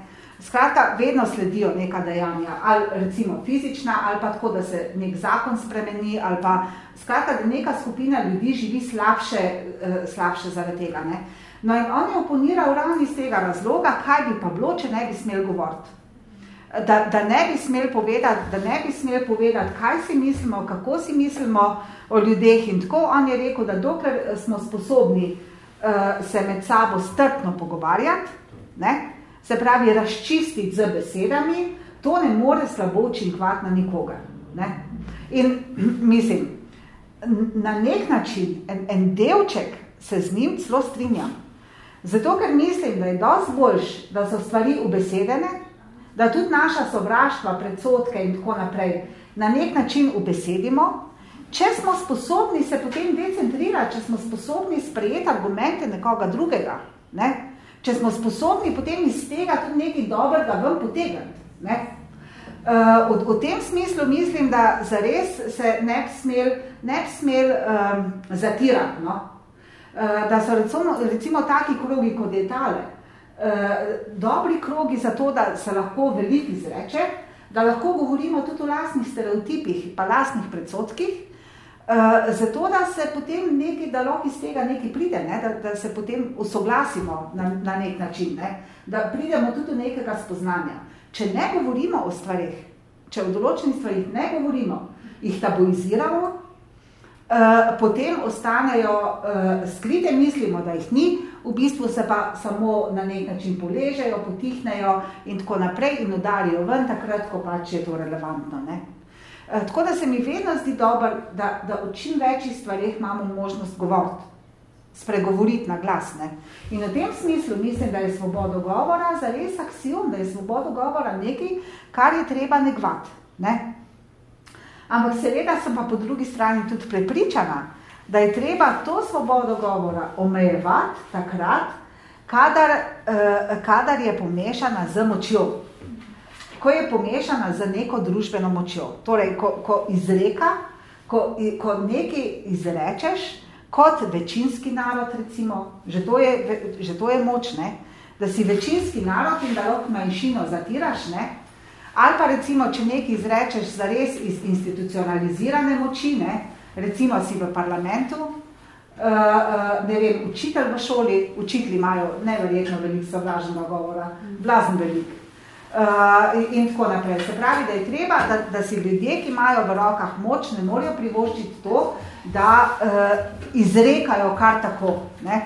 Speaker 1: Skratka, vedno sledijo neka dejanja, ali recimo fizična, ali pa tako, da se nek zakon spremeni, ali pa skratka, da neka skupina ljudi živi slabše, eh, slabše zaradi tega. Ne? No in on je oponiral ravno iz tega razloga, kaj bi pa bilo, če ne bi smel govoriti. Da, da ne bi smel povedati, da ne bi smel povedati, kaj si mislimo, kako si mislimo o ljudeh in tako. On je rekel, da dokler smo sposobni uh, se med sabo strpno pogovarjati, ne, se pravi razčistiti z besedami, to ne more slabo učinkovati na nikoga. Ne? In mislim, na nek način en, en delček se z njim celo strinjam. Zato, ker mislim, da je dosti boljš, da so stvari ubesedene, da tudi naša sovraštva, predsotke in tako naprej na nek način ubesedimo, če smo sposobni se potem decentrirati, če smo sposobni sprejeti argumente nekoga drugega, ne? če smo sposobni potem iz tega tudi nekaj dobrega ven potegniti. Ne? Uh, v, v tem smislu mislim, da zares se ne bi smel, ne bi smel um, zatirati. No? Uh, da so recimo, recimo taki krogi, kot je tale, uh, dobri krogi za to, da se lahko veliko izreče, da lahko govorimo tudi o lastnih stereotipih pa lastnih predsotkih, Uh, zato, da se potem nekaj, da lahko iz tega nekaj pride, ne? da, da se potem usoglasimo na, na nek način, ne? da pridemo tudi do nekega spoznanja. Če ne govorimo o stvarih, če v določenih stvarih ne govorimo, jih tabuiziramo, uh, potem ostanejo uh, skrite, mislimo, da jih ni, v bistvu se pa samo na nek način poležejo, potihnejo in tako naprej in udarijo ven, takrat, ko pač je to relevantno. Ne? Uh, tako da se mi vedno zdi dobro, da, da v čim večjih stvarih imamo možnost govoriti spregovoriti na glasne. In v tem smislu mislim, da je svobodo govora zares aksijom, da je svobodo govora nekaj, kar je treba negvati. Ne? Ampak seveda sem pa po drugi strani tudi prepričana, da je treba to svobodo govora omejevati takrat, kadar, eh, kadar je pomešana z močjo. Ko je pomešana z neko družbeno močjo. Torej, ko, ko izreka, ko, ko nekaj izrečeš, kot večinski narod, recimo, že to je, že to je moč, ne? da si večinski narod in da lahko manjšino zatiraš, ne? ali pa recimo, če nekaj izrečeš zares iz institucionalizirane moči, ne? recimo si v parlamentu, uh, uh, ne vem, učitelj v šoli, učitelji imajo neverjetno veliko sovražnega govora, blazen veliko. Uh, in, tako naprej. Se pravi, da je treba, da, da si ljudje, ki imajo v rokah moč, ne morejo privoščiti to, da uh, izrekajo kar tako. Ne?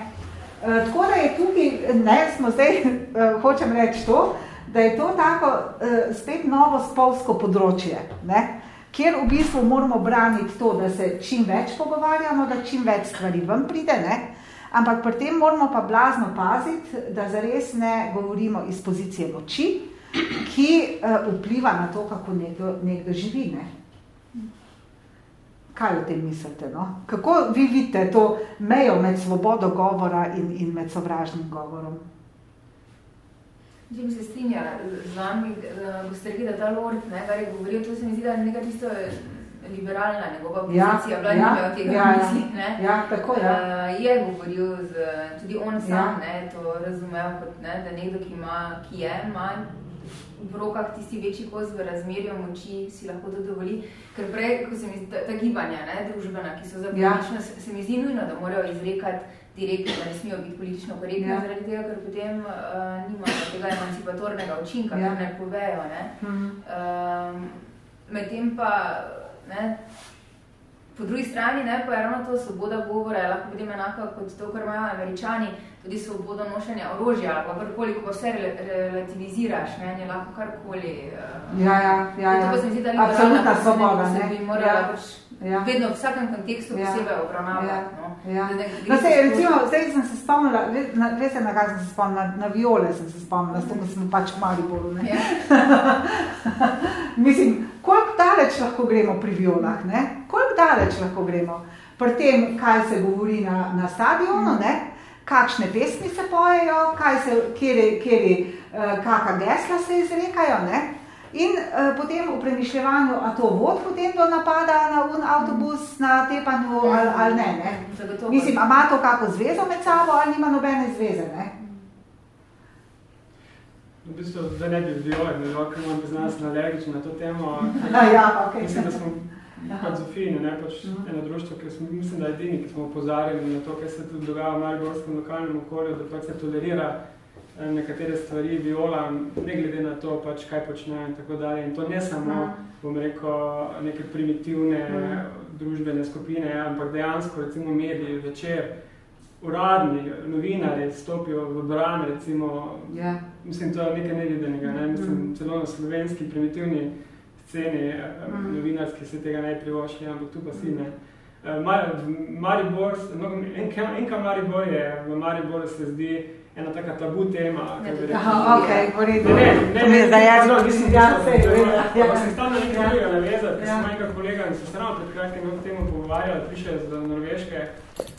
Speaker 1: Uh, tako da je tukaj, ne, smo zdaj, uh, hočem reči to, da je to tako uh, spet novo spolsko področje, ne? kjer v bistvu moramo braniti to, da se čim več pogovarjamo, da čim več stvari ven pride, ne? ampak pri tem moramo pa blazno paziti, da zares ne govorimo iz pozicije moči, ki uh, vpliva na to, kako nekdo, nekdo živi. Ne? Kaj o tem mislite? No? Kako vi vidite to mejo med svobodo govora in, in med sovražnim govorom?
Speaker 2: Bi se strinjala z vami, boste rekli, da ta Lord, ne, kar je govoril, to se mi zdi, da je nekaj tisto liberalna njegova
Speaker 1: ja,
Speaker 2: pozicija, ja,
Speaker 1: ja,
Speaker 2: tega
Speaker 1: ja,
Speaker 2: misli. Ne.
Speaker 1: Ja, tako. Ja.
Speaker 2: Uh, je govoril, z, tudi on sam ja. ne, to razumel, kot, ne, da nekdo, ki, ima, ki je manj v rokah tisti večji kos v razmerju moči, si lahko to dovoli. Ker prej, ko se mi zdi ta, ta gibanja, ne, družbena, ki so zapolitična, ja. se, se mi zdi nujno, da morajo izrekati direktno, da ne smijo biti politično korektni, ja. zaradi tega, ker potem uh, nimajo tega emancipatornega učinka, ja. ker ne povejo. Ne. Mhm. Um, Medtem pa, ne, po drugi strani, ne, pa je ravno to svoboda govora, lahko potem enako kot to, kar imajo američani, tudi svobodo nošenja orožja, ali pa karkoli, ko pa vse relativiziraš, ne, je lahko karkoli.
Speaker 1: Uh, ja, ja, ja. ja.
Speaker 2: To pa se mi zdi, da
Speaker 1: je absolutna svoboda,
Speaker 2: ne.
Speaker 1: ne.
Speaker 2: bi morala ja. pač ja. vedno v vsakem kontekstu ja. posebej obravnavati. Ja. No.
Speaker 1: Ja. No, se, recimo, zdaj sem se spomnila, veste, na kaj sem se spomnila, na viole sem se spomnila, s tem, ko sem pač v Mariboru. Ne. Ja. Mislim, koliko daleč lahko gremo pri violah, ne? Koliko daleč lahko gremo? Pri tem, kaj se govori na, na stadionu, ne? kakšne pesmi se pojejo, kjeri, kjeri, uh, kaka gesla se izrekajo. Ne? In uh, potem v premišljevanju, a to vod potem do napada na un avtobus, na tepanju ali, ali ne. ne? Mislim, a ima to kako zvezo med sabo ali nima nobene zveze. Ne?
Speaker 5: V bistvu, da ne bi vem, kaj imam nas alergičen na to temo.
Speaker 1: ja, okay.
Speaker 5: Mislim, da smo Kot Zofijine, ne, pač uh mhm. -huh. eno društvo, ki smo, mislim, da je edini, ki smo upozarjali na to, kaj se tudi dogaja v mariborskem lokalnem okolju, da pač se tolerira eh, nekatere stvari viola, ne glede na to, pač, kaj počnejo in tako dalje. In to ne samo, uh. -huh. bom rekel, neke primitivne uh mhm. -huh. družbene skupine, ampak dejansko, recimo mediji, večer, uradni novinari stopijo v bran, recimo, yeah. Ja. mislim, to je nekaj nevidenega, ne, mislim, -huh. celo na slovenski primitivni sceni, mm. novinarski se tega ne privošli, ampak tu pa si ne. Eh, Maribor, no, enka Maribor je, v Mariboru se zdi ena taka tabu tema.
Speaker 1: Aha, ok, gori,
Speaker 5: ne, ne, ne, ne,
Speaker 1: da jaz
Speaker 5: no,
Speaker 1: mislim, da se je,
Speaker 5: ja. Pa sem tam na nekaj kolega navezati, ker sem majka kolega in se strano pred kratkim o temu pogovarjal, prišel z Norveške,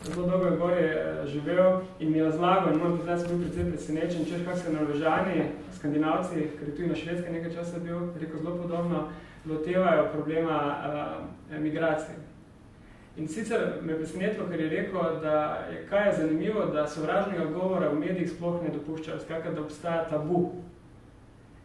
Speaker 5: zelo dolgo je gori eh, živel in mi je razlagal in moj poznat sem bil predvsej presenečen, češ kak se Norvežani, Skandinavci, ker je tu na Švedske nekaj časa bil, rekel zelo podobno, lotevajo problema uh, migracije. In sicer me je presenetilo, ker je rekel, da je kaj je zanimivo, da sovražnega govora v medijih sploh ne dopuščajo, skakaj, da obstaja tabu.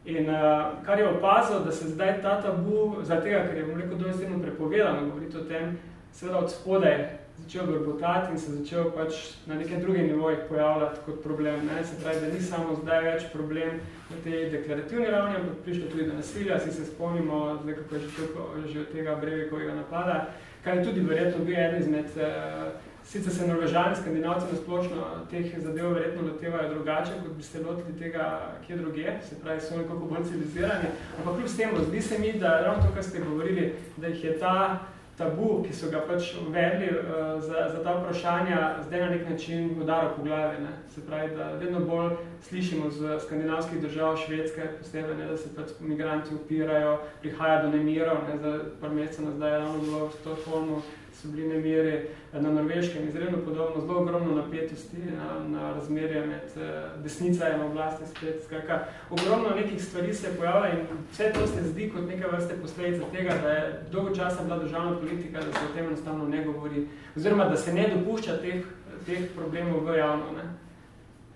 Speaker 5: In uh, kar je opazil, da se zdaj ta tabu, zaradi tega, ker je bom rekel, dojezdeno prepovedano govoriti o tem, seveda od spodaj začel brbotati in se začel pač na neke druge nivojih pojavljati kot problem. Ne? Se pravi, da ni samo zdaj več problem na tej deklarativni ravni, ampak prišlo tudi do nasilja, si se spomnimo, zdaj kako je že, že od tega brevekovega napada, kar je tudi verjetno bil eden izmed uh, Sicer se norvežani, skandinavci na splošno teh zadev verjetno lotevajo drugače, kot bi se lotili tega kje druge, se pravi, so nekako bolj civilizirani. Ampak kljub s tem, zdi se mi, da ravno to, kar ste govorili, da jih je ta tabu, ki so ga pač uvedli uh, za, za ta vprašanja, zdaj na nek način udaro po glavi. Ne? Se pravi, da vedno bolj slišimo z skandinavskih držav, švedske, posebej, ne, da se pač migranti upirajo, prihaja do nemirov, ne, za par meseca nas daje ravno bilo v Stockholmu, so bili nemiri na Norveškem, izredno podobno, zelo ogromno napetosti na, na razmerje med eh, desnicajem oblasti spet. Skaka, ogromno nekih stvari se je pojavila in vse to se zdi kot neka vrste posledica tega, da je dolgo časa bila državna politika, da se o tem enostavno ne govori, oziroma da se ne dopušča teh, teh problemov v javno. Ne.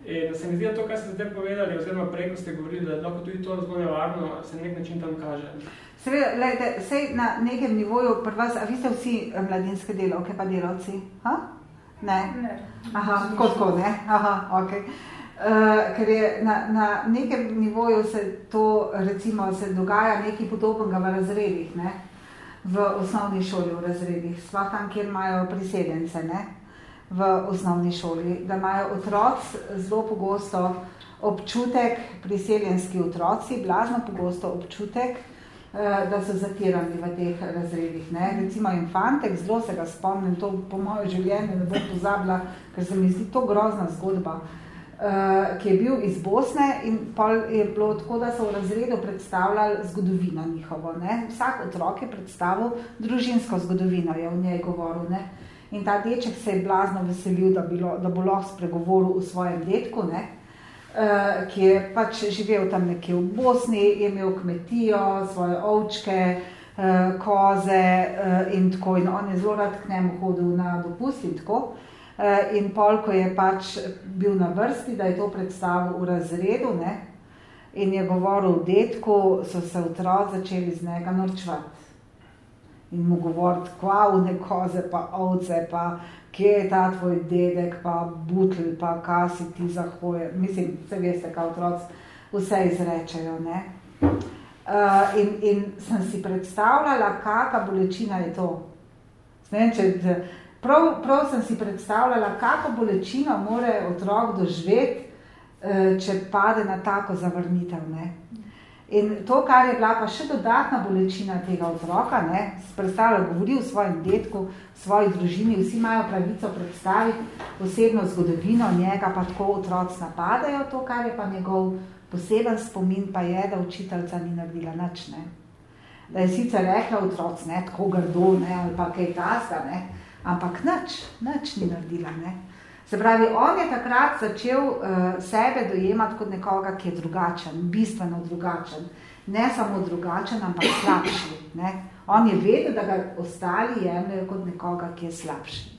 Speaker 5: In se mi zdi, da to, kar ste zdaj povedali, oziroma prej, ko ste govorili, da lahko tudi to zelo nevarno, se nek način tam kaže.
Speaker 1: Seveda, lejte, sej na nekem nivoju pri vas, a vi ste vsi eh, mladinske delovke pa delavci? Ha? Ne?
Speaker 2: Ne.
Speaker 1: Aha, kot ko, ne? Aha, ok. Uh, ker je na, na nekem nivoju se to, recimo, se dogaja nekaj podobnega v razredih, ne? V osnovni šoli v razredih, sva tam, kjer imajo priseljence, ne? V osnovni šoli, da imajo otroci zelo pogosto občutek, priseljenski otroci, blazno pogosto občutek, Eh, da so zatirani v teh razredih. Ne. Recimo Infantek, zelo se ga spomnim, to po mojem življenju ne bom pozabila, ker se mi zdi to grozna zgodba, uh, ki je bil iz Bosne in pol je bilo tako, da so v razredu predstavljali zgodovino njihovo. Ne. Vsak otrok je predstavil družinsko zgodovino, je v njej govoril. Ne. In ta deček se je blazno veselil, da, bilo, da bo lahko spregovoril o svojem detku, ne. Eh, ki je pač živel tam nekje v Bosni, je imel kmetijo, svoje ovčke, uh, koze uh, in tako. In on je zelo rad k njemu hodil na dopust in tako. In pol, ko je pač bil na vrsti, da je to predstavil v razredu, ne, in je govoril o detku, so se otroci začeli z njega norčvati. In mu govoriti, kva v ne koze, pa ovce, pa kje je ta tvoj dedek, pa butl, pa kaj si ti za hoje. Mislim, vse veste, kaj otroci vse izrečejo. Ne? Uh, in, in sem si predstavljala, kakšna bolečina je to. Ne, če, prav, prav sem si predstavljala, kakšno bolečino mora otrok doživeti, uh, če pade na tako zavrnitev. Ne? In to, kar je bila pa še dodatna bolečina tega otroka, ne, predstavlja, govori o svojem detku, svoji družini, vsi imajo pravico predstaviti posebno zgodovino, njega pa tako otroci napadajo, to, kar je pa njegov poseben spomin, pa je, da učiteljca ni naredila nič. Ne. Da je sicer rekla otroci, ne, tako grdo, ne, ali pa kaj tasga, ne, ampak nič, nič ni naredila. Ne. Se pravi, on je takrat začel uh, sebe dojemati kot nekoga, ki je drugačen, bistveno drugačen. Ne samo drugačen, ampak slabši. Ne? On je vedel, da ga ostali jemljajo kot nekoga, ki je slabši.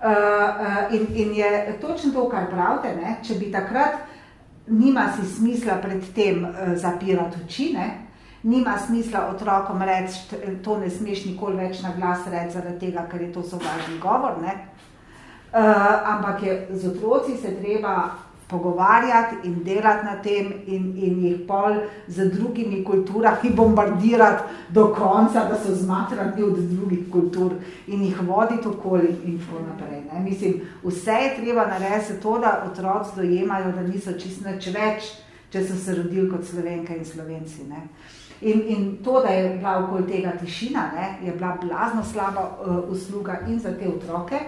Speaker 1: Uh, uh, in, in je točno to, kar pravite, ne? če bi takrat nima si smisla pred tem uh, zapirati oči, ne? nima smisla otrokom reči, to ne smeš nikoli več na glas reči, zaradi tega, ker je to sovražni govor, ne? Uh, ampak je z otroci se treba pogovarjati in delati na tem, in, in jih pol z drugimi kulturami bombardirati do konca, da so zmatrani od drugih kultur in jih voditi okoli in tako naprej. Ne? Mislim, vse je treba narediti to, da otroci dojemajo, da niso čisto nič več, če so se rodili kot slovenke in slovenci. Ne? In, in to, da je bila okoli tega tišina, ne, je bila blazno slaba uh, usluga in za te otroke,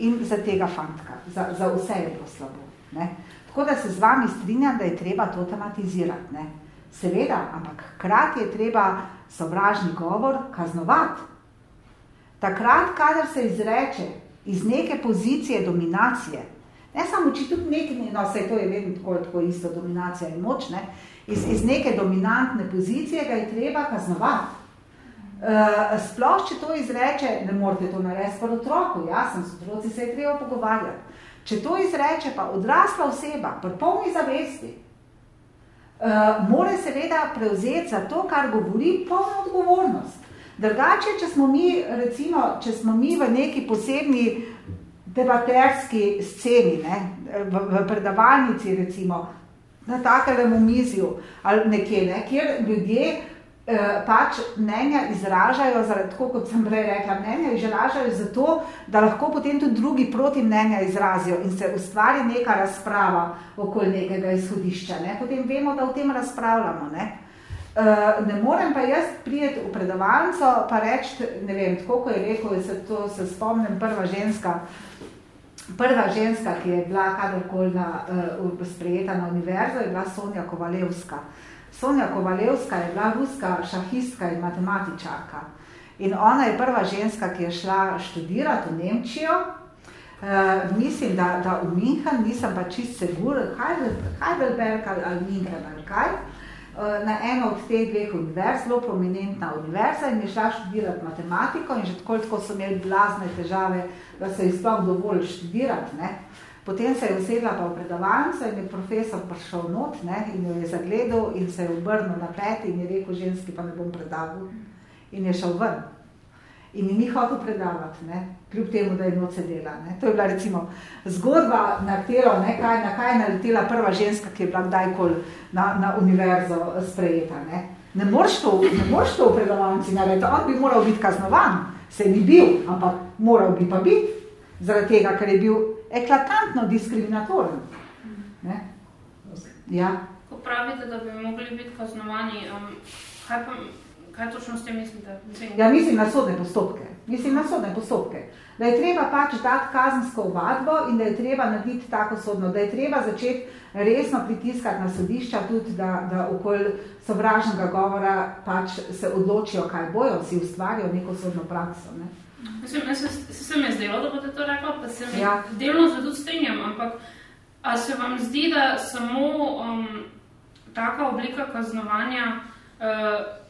Speaker 1: in za tega fantka, za, za vse je bilo slabo. Ne? Tako da se z vami strinjam, da je treba to tematizirati. Ne? Seveda, ampak hkrati je treba sovražni govor kaznovati. Takrat, kadar se izreče iz neke pozicije dominacije, ne samo či tudi nekaj, no vse to je vedno tako, tako isto, dominacija in moč, ne? iz, iz neke dominantne pozicije ga je treba kaznovati. Uh, sploh, če to izreče, ne morete to narediti pa otroku, jasno, s otroci se je treba pogovarjati. Če to izreče pa odrasla oseba, pri polni zavesti, uh, mora seveda prevzeti za to, kar govori, polno odgovornost. Drugače, če smo mi, recimo, če smo mi v neki posebni debaterski sceni, ne, v, v predavalnici, recimo, na takem omizju ali nekje, ne, kjer ljudje eh, pač mnenja izražajo, zaradi, kot sem prej rekla, mnenja izražajo zato, da lahko potem tudi drugi proti mnenja izrazijo in se ustvari neka razprava okoli nekega izhodišča. Ne. Potem vemo, da o tem razpravljamo. Ne. Uh, ne morem pa jaz prijeti v predavalnico pa reči, ne vem, tako ko je rekel, se to se spomnim, prva ženska, prva ženska, ki je bila kadarkoli na, uh, sprejeta na univerzo, je bila Sonja Kovalevska. Sonja Kovalevska je bila ruska šahistka in matematičarka. In ona je prva ženska, ki je šla študirati v Nemčijo. Uh, mislim, da, da v Minhen, nisem pa čist segur, Heidelberg ali, ali Minhen ali kaj, uh, na eno od teh dveh univerz, zelo prominentna univerza in je šla študirati matematiko in že tako, tako so imeli blazne težave, da se je sploh dovolj študirati. Ne? Potem se je usedla pa v predavalnico in je profesor prišel not ne? in jo je zagledal in se je obrnil na pet in je rekel, ženski pa ne bom predavil. In je šel ven. In ni hotel predavati, ne? kljub temu, da je noč sedela. Ne? To je bila recimo zgodba na telo, ne? Kaj, na kaj je naletela prva ženska, ki je bila kdajkoli na, na univerzo sprejeta. Ne, ne moreš to, to v predavalnici narediti, on bi moral biti kaznovan, se ni bil, ampak moral bi pa biti, zaradi tega, ker je bil eklatantno diskriminatoren. Ne? Ja.
Speaker 3: Ko pravite, da bi mogli biti kaznovani, um, kaj pa Kaj točno s tem mislite? Mislim,
Speaker 1: ja, mislim na sodne postopke. Mislim na sodne postopke. Da je treba pač dati kazensko ovadbo in da je treba narediti tako sodno, da je treba začeti resno pritiskati na sodišča tudi, da, da okoli sovražnega govora pač se odločijo, kaj bojo, si ustvarijo neko sodno prakso. Ne?
Speaker 3: Mislim, se, se, se mi zdelo, da bote to rekla, pa se mi ja. delno se tudi strinjam, ampak a se vam zdi, da samo um, taka oblika kaznovanja uh,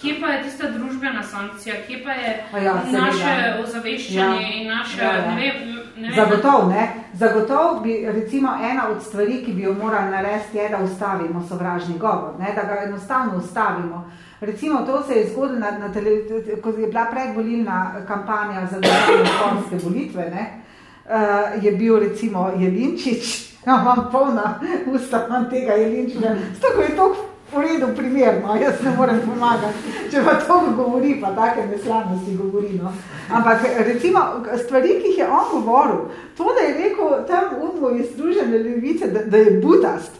Speaker 3: Kje pa je tista družbena sankcija, kje pa je ja, naše ozaveščanje ja. in naše, ja, ja. ne vem, ne vem.
Speaker 1: Zagotov, ne? Zagotov bi, recimo, ena od stvari, ki bi jo morali narediti, je, da ustavimo sovražni govor, ne? da ga enostavno ustavimo. Recimo, to se je zgodilo, na, na tele, ko je bila predvolilna kampanja za državne volitve, ne? Uh, je bil recimo Jelinčič, ja, imam polna usta tega Jelinčiča, tako je to v redu primerno, jaz ne morem pomagati, če pa to govori, pa take neslavnosti govori. No. Ampak recimo stvari, ki jih je on govoril, to, da je rekel tam umo iz Združene levice, da, da je butast, Uh,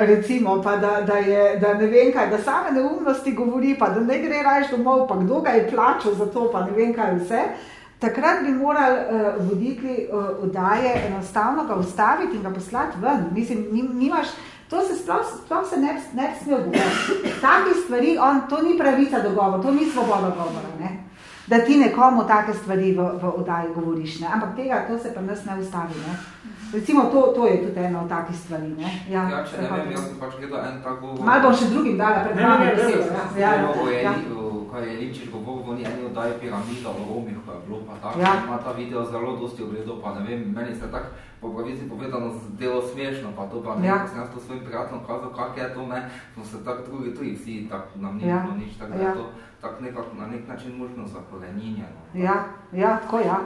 Speaker 1: recimo, pa da, da je, da ne vem kaj, da same neumnosti govori, pa da ne gre rajš domov, pa kdo ga je plačal za to, pa ne vem kaj vse, takrat bi morali uh, voditi uh, oddaje enostavno ga ustaviti in ga poslati ven. Mislim, nimaš, To se sploh, sploh se ne, ne smel govoriti. Take stvari, on, to ni pravica do govora, to ni svoboda govora, ne? Da ti nekomu take stvari v, v oddaji govoriš. Ne? Ampak tega, to se pa nas ne ustavi. Ne? Recimo, to, to je tudi ena od takih stvari. Ne?
Speaker 4: Ja, ja, če ne vem, jaz sem pač gledal en tak govor.
Speaker 1: Malo bom še drugim dala pred vami besedo. Ja, ja,
Speaker 4: ja. ja. Kaj je Limčič govoril, oni eni oddaji piramida v Romih, ko je bilo pa tako. Ja. Ima ta video zelo dosti ogledal, pa ne vem, meni se tako po pravici povedano delo smešno, pa to pa ne, ja. ko sem jaz to svojim prijateljem kazal, kak je to, ne, smo se tako drugi tudi vsi, tako nam ni ja. bilo nič, tako ja. da to tak nekak, na nek način možno zakoleninjeno.
Speaker 1: Ja, ja, tako ja.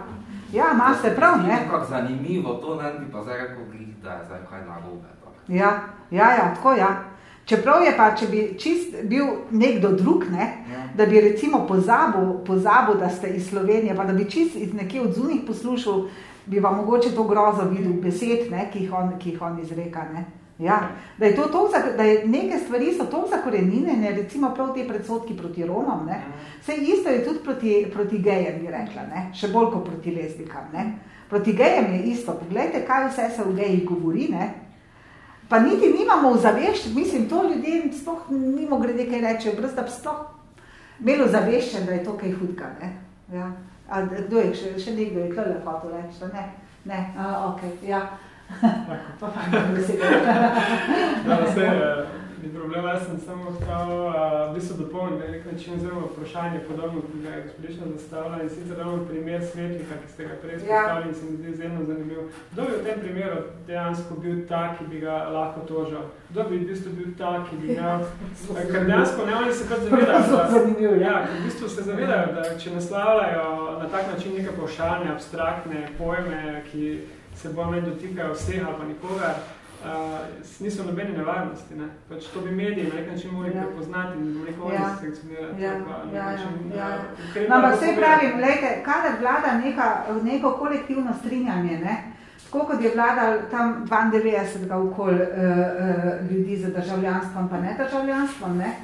Speaker 1: Ja, ima se prav, ne?
Speaker 4: Nekak zanimivo, to ne bi pa zdaj rekel, glih, da je zdaj kaj narobe.
Speaker 1: Ja, ja, ja, tako ja. Čeprav je pa, če bi čist bil nekdo drug, ne, ja. da bi recimo pozabil, pozabil, da ste iz Slovenije, pa da bi čist iz nekje od zunih poslušal, bi vam mogoče to grozo videl besed, ne, ki, jih on, ki jih on izreka. Ne. Ja, da, je to to, da je neke stvari so to zakorenine, ne, recimo prav te predsotki proti Romom, ne. Vse isto je tudi proti, proti gejem, bi rekla, ne, še bolj kot proti lesbikam. Ne. Proti gejem je isto, poglejte, kaj vse se v gejih govori, ne. Pa niti nimamo v zaveščenju, mislim, to ljudje sploh mimo grede kaj rečejo, brez da bi sploh imelo zaveščen, da je to kaj hudka, ne. Ja. A kdo je, še, še nekdo je tle hotel reči, ne? Ne, a, ok, ja. Pa fajn, da se
Speaker 5: da, se, Ni problema, jaz sem samo htel uh, v bistvu dopolniti na nek način zelo vprašanje podobno, ki ga je gospodična zastavila in sicer ravno primer svetlika, ki ste ga prej spostavili ja. in se mi zdi izjemno zanimiv. Kdo bi v tem primeru dejansko bil ta, ki bi ga lahko tožil? Kdo bi v bistvu bil ta, ki bi imel... Ker dejansko ne oni se kot zavedajo, da, ja, v bistvu se zavedajo, da če naslavljajo na tak način neke povšalne, abstraktne pojme, ki se bolj ne dotikajo vseh ali pa nikogar, uh, niso nobene nevarnosti. Ne? Pač to bi mediji na nek način morali ja. prepoznati in neko ja. sekcionirati.
Speaker 1: Ja. Ja, ja. Ja. No, ampak vse pravim, lejte, kadar vlada neka, neko kolektivno strinjanje, ne? tako kot je vlada tam 92 okol uh, uh, ljudi za državljanstvom, pa ne državljanstvom, ne?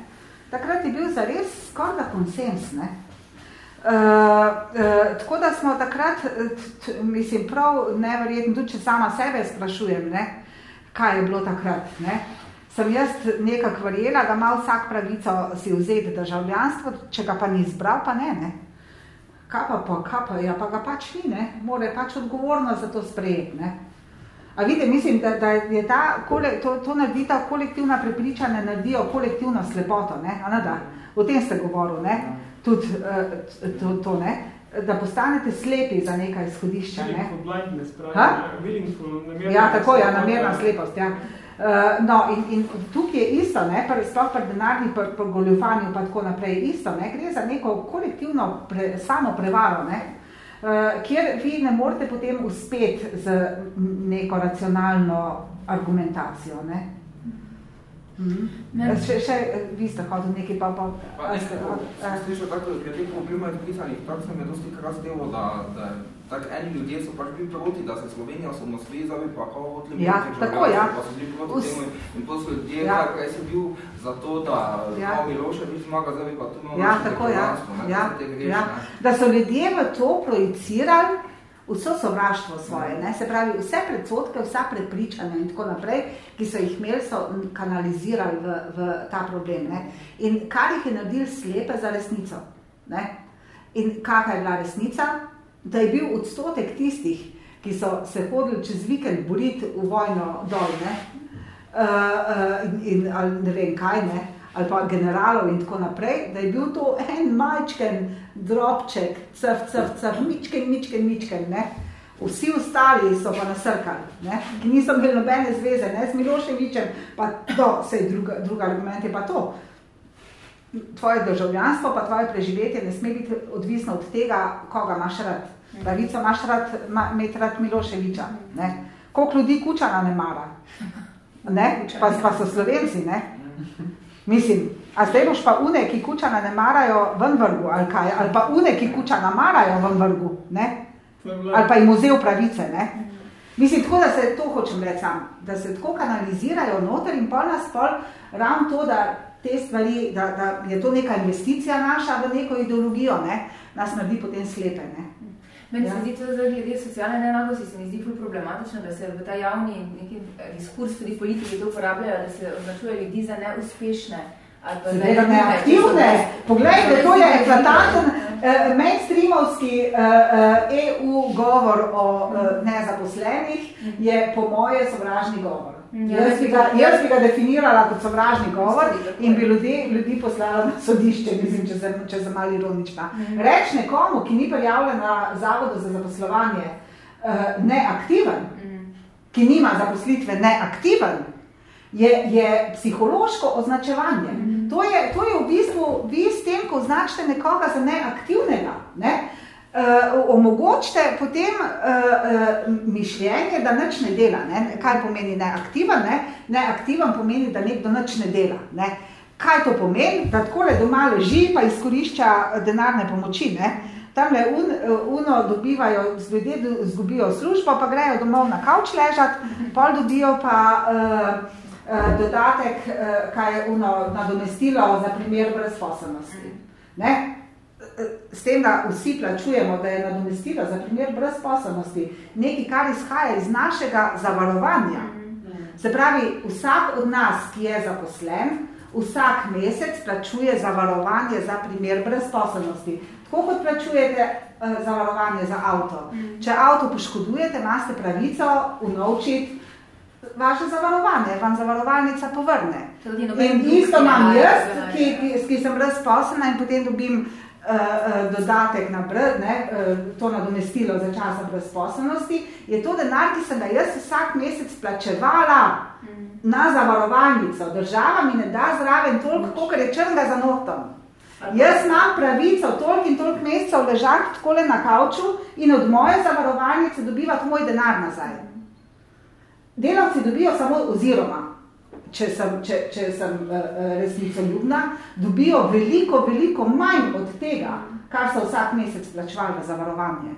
Speaker 1: takrat je bil zares skorda konsens. Ne? Uh, uh, tako da smo takrat, t, t, mislim, prav neverjetno, tudi če sama sebe sprašujem, ne, kaj je bilo takrat. Ne? Sem jaz nekako verjela, da ima vsak pravico si vzeti državljanstvo, če ga pa ni izbral, pa ne. ne? Kaj pa pa, kaj pa, ja, pa ga pač ni, ne? mora pač odgovorno za to sprejeti. Ne? A vidite, mislim, da, da je ta, to, to naredi ta kolektivna prepričanja, naredijo kolektivno slepoto, ne? A, ne, da? o tem ste govoril, ne? Tudi uh, to, to, ne? da postanete slepi za nekaj izhodišča. Ne? Ja, tako, ja, namerna slepost. Ja. Uh, no, in, in tukaj je isto, ne, pa sploh pri denarni goljofanju pa tako naprej, isto, ne, gre za neko kolektivno pre, samo prevaro, ne, uh, kjer vi ne morete potem uspeti z neko racionalno argumentacijo. Ne. Mhm. Še, še, vi ste hodili nekaj, pa pa...
Speaker 4: pa ne, slišal tako, da teh primer pisanih, tako se mi je dosti krat zdelo, da, da tak eni ljudje so pač bili proti, da se Slovenija so nasvezali, pa kao hoteli
Speaker 1: ja, tako, ja.
Speaker 4: pa so bili proti Us... temu in to so ljudje, ja. kaj se bil za to, da ja. kao Milošević zmaga, zdaj pa tu imamo
Speaker 1: ja, tako, ja. ja. ja. Da so ljudje v to projicirali, vso sovraštvo svoje, ne? se pravi vse predsotke, vsa prepričanja in tako naprej, ki so jih imeli, so kanalizirali v, v ta problem. Ne? In kar jih je naredil slepe za resnico. Ne? In kakaj je bila resnica? Da je bil odstotek tistih, ki so se hodili čez vikend boriti v vojno dol, ne? Uh, uh, in, in ali ne vem kaj, ne? ali pa generalov in tako naprej, da je bil to en majčken drobček, cf, cf, cf, mičken, mičken, mičken, ne. Vsi ostali so pa nasrkali, ne, ki niso imeli nobene zveze, ne, z Miloševičem, pa to, sej druga, druga argument je pa to. Tvoje državljanstvo, pa tvoje preživetje ne sme biti odvisno od tega, koga imaš rad. Pravico imaš rad, imeti rad Miloševiča, ne. Koliko ljudi kučana ne mara, ne, pa, pa so slovenci, ne. Mislim, a zdaj boš pa une, ki kučana ne marajo ven vrgu, ali kaj, ali pa une, ki kučana marajo ven vrgu, ne? Ali pa jim vzel pravice, ne? Mislim, tako da se to hočem reči sam, da se tako kanalizirajo noter in pol nas pol ravno to, da te stvari, da, da je to neka investicija naša v neko ideologijo, ne? Nas naredi potem slepe, ne?
Speaker 2: Meni ja. se zdi to, da glede socialne neenakosti se mi zdi ful problematično, da se v ta javni neki diskurs tudi politiki to uporabljajo, da se označuje ljudi za neuspešne.
Speaker 1: Seveda neaktivne. Poglejte, to je eklatanten uh, mainstreamovski uh, EU govor o uh, nezaposlenih, je po moje sovražni govor. Ja, jaz, bi ga, jaz bi ga definirala kot sovražni govor in bi ljudi, ljudi poslala na sodišče, mislim, če sem, če sem malo ironična. Mhm. Reč nekomu, ki ni prijavljen na zavodu za zaposlovanje, uh, neaktiven, mhm. ki nima zaposlitve neaktiven, je, je psihološko označevanje. To, je, to je v bistvu, vi s tem, ko označite nekoga za neaktivnega, ne, uh, omogočite potem uh, uh, mišljenje, da nič ne dela. Ne? Kaj pomeni neaktiven? Ne? Neaktiven pomeni, da nekdo nič ne dela. Ne? Kaj to pomeni? Da takole doma leži, pa izkorišča denarne pomoči. Ne? Tamle un, uno dobivajo, ljudje zgubijo službo, pa grejo domov na kavč ležati, pol dobijo pa uh, dodatek, uh, kaj je uno nadomestilo za primer brezposobnosti. Ne? s tem, da vsi plačujemo, da je nadomestilo za primer brezposobnosti nekaj, kar izhaja iz našega zavarovanja. Se pravi, vsak od nas, ki je zaposlen, vsak mesec plačuje zavarovanje za primer brezposobnosti. Tako kot plačujete zavarovanje za avto. Če avto poškodujete, imate pravico unovčiti vaše zavarovanje, vam zavarovalnica povrne. In isto imam jaz, ki, ki, ki sem razposlena in potem dobim uh, dodatek na brd, ne, uh, to nadomestilo za časa brezposobnosti, je to denar, ki sem ga jaz vsak mesec plačevala mm. na zavarovalnico. Država mi ne da zraven toliko, koliko je črnga za nohtom. Jaz imam pravico toliko in toliko mesecev ležati takole na kavču in od moje zavarovalnice dobivati moj denar nazaj. Delavci dobijo samo oziroma, če sem, če, če sem uh, resnico ljubna, dobijo veliko, veliko manj od tega, kar so vsak mesec plačevali za varovanje.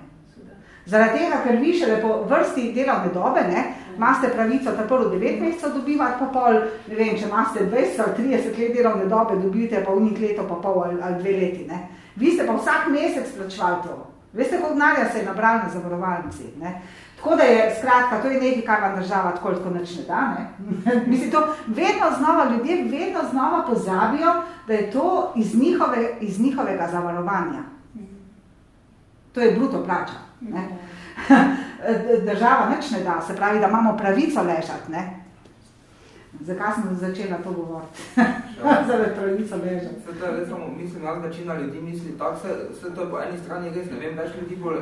Speaker 1: Zaradi tega, ker vi še po vrsti delovne dobe, ne, imate pravico ta prvo 9 mesecev dobivati, pa pol, ne vem, če imate 20 ali 30 let delovne dobe, dobite pa unik leto, pa pol ali, ali dve leti. Ne. Vi ste pa vsak mesec plačevali to. Veste, koliko denarja se je nabral na zavarovalnici. Ne. Tako da je, skratka, to je nekaj, kar vam država tako tako nič ne da. Ne? Mislim, to vedno znova, ljudje vedno znova pozabijo, da je to iz, njihove, iz njihovega zavarovanja. To je bruto plača. Ne? Država nič ne da, se pravi, da imamo pravico ležati. Ne? Zakaj sem začela to govoriti? Zaradi pravico bežati.
Speaker 4: Se to je res mislim, jaz večina ljudi misli tako, se, se to je po eni strani res, ne vem, več ljudi bo eh,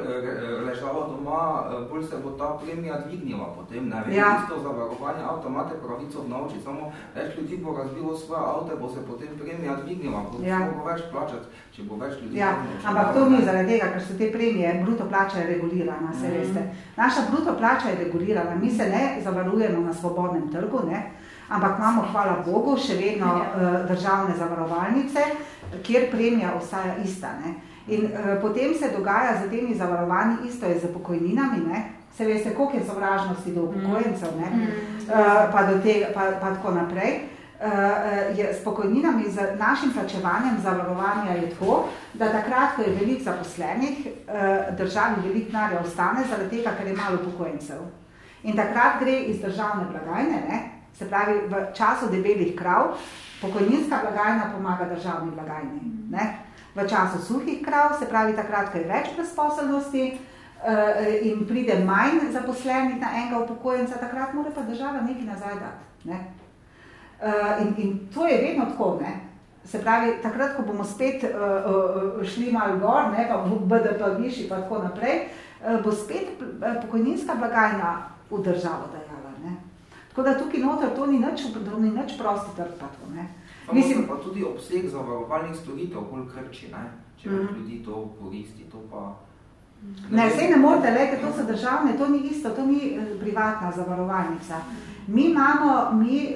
Speaker 4: ležalo doma, eh, bolj se bo ta premija dvignila potem, ne vem, ja. isto zavarovanje avto, imate pravico novči, samo več ljudi bo razbilo svoje avto, bo se potem premija dvignila, bo, ja. bo več plačati, če bo več ljudi.
Speaker 1: Ja, ampak to ni zaradi tega, ker so te premije, bruto plača je regulirana, se mm. veste. Naša bruto plača je regulirana, mi se ne zavarujemo na svobodnem trgu, ne, ampak imamo, hvala Bogu, še vedno uh, državne zavarovalnice, kjer premija ostaja ista. Ne. In uh, potem se dogaja z temi zavarovanji, isto je z pokojninami, ne. se veste, koliko je sovražnosti do upokojencev, ne, uh, pa, do tega, pa, pa tako naprej. Uh, je s pokojninami, z našim plačevanjem zavarovanja je tako, da takrat, ko je veliko zaposlenih, uh, državi veliko narja ostane, zaradi tega, ker je malo upokojencev. In takrat gre iz državne blagajne, ne, Se pravi, v času debelih krav pokojninska blagajna pomaga državni blagajni. Ne? V času suhih krav, se pravi takrat, ko je več brezposobnosti uh, in pride manj zaposlenih na enega upokojenca, takrat mora pa država nekaj nazaj dati. Ne? Uh, in, in to je vedno tako. Ne? Se pravi, takrat, ko bomo spet uh, šli malo gor, ne, pa BDP višji, pa tako naprej, uh, bo spet pokojninska blagajna v državo dajala. Tako da tukaj noter to ni nič, ni nič prosti trg. Pa, to, ne.
Speaker 4: Mislim, pa tudi obseg zavarovalnih storitev, bolj krči, ne? če mm -hmm. ljudi to koristi, to pa...
Speaker 1: Ne, vse ne morate, lejte, to so državne, to ni isto, to ni eh, privatna zavarovalnica. Mi imamo, mi,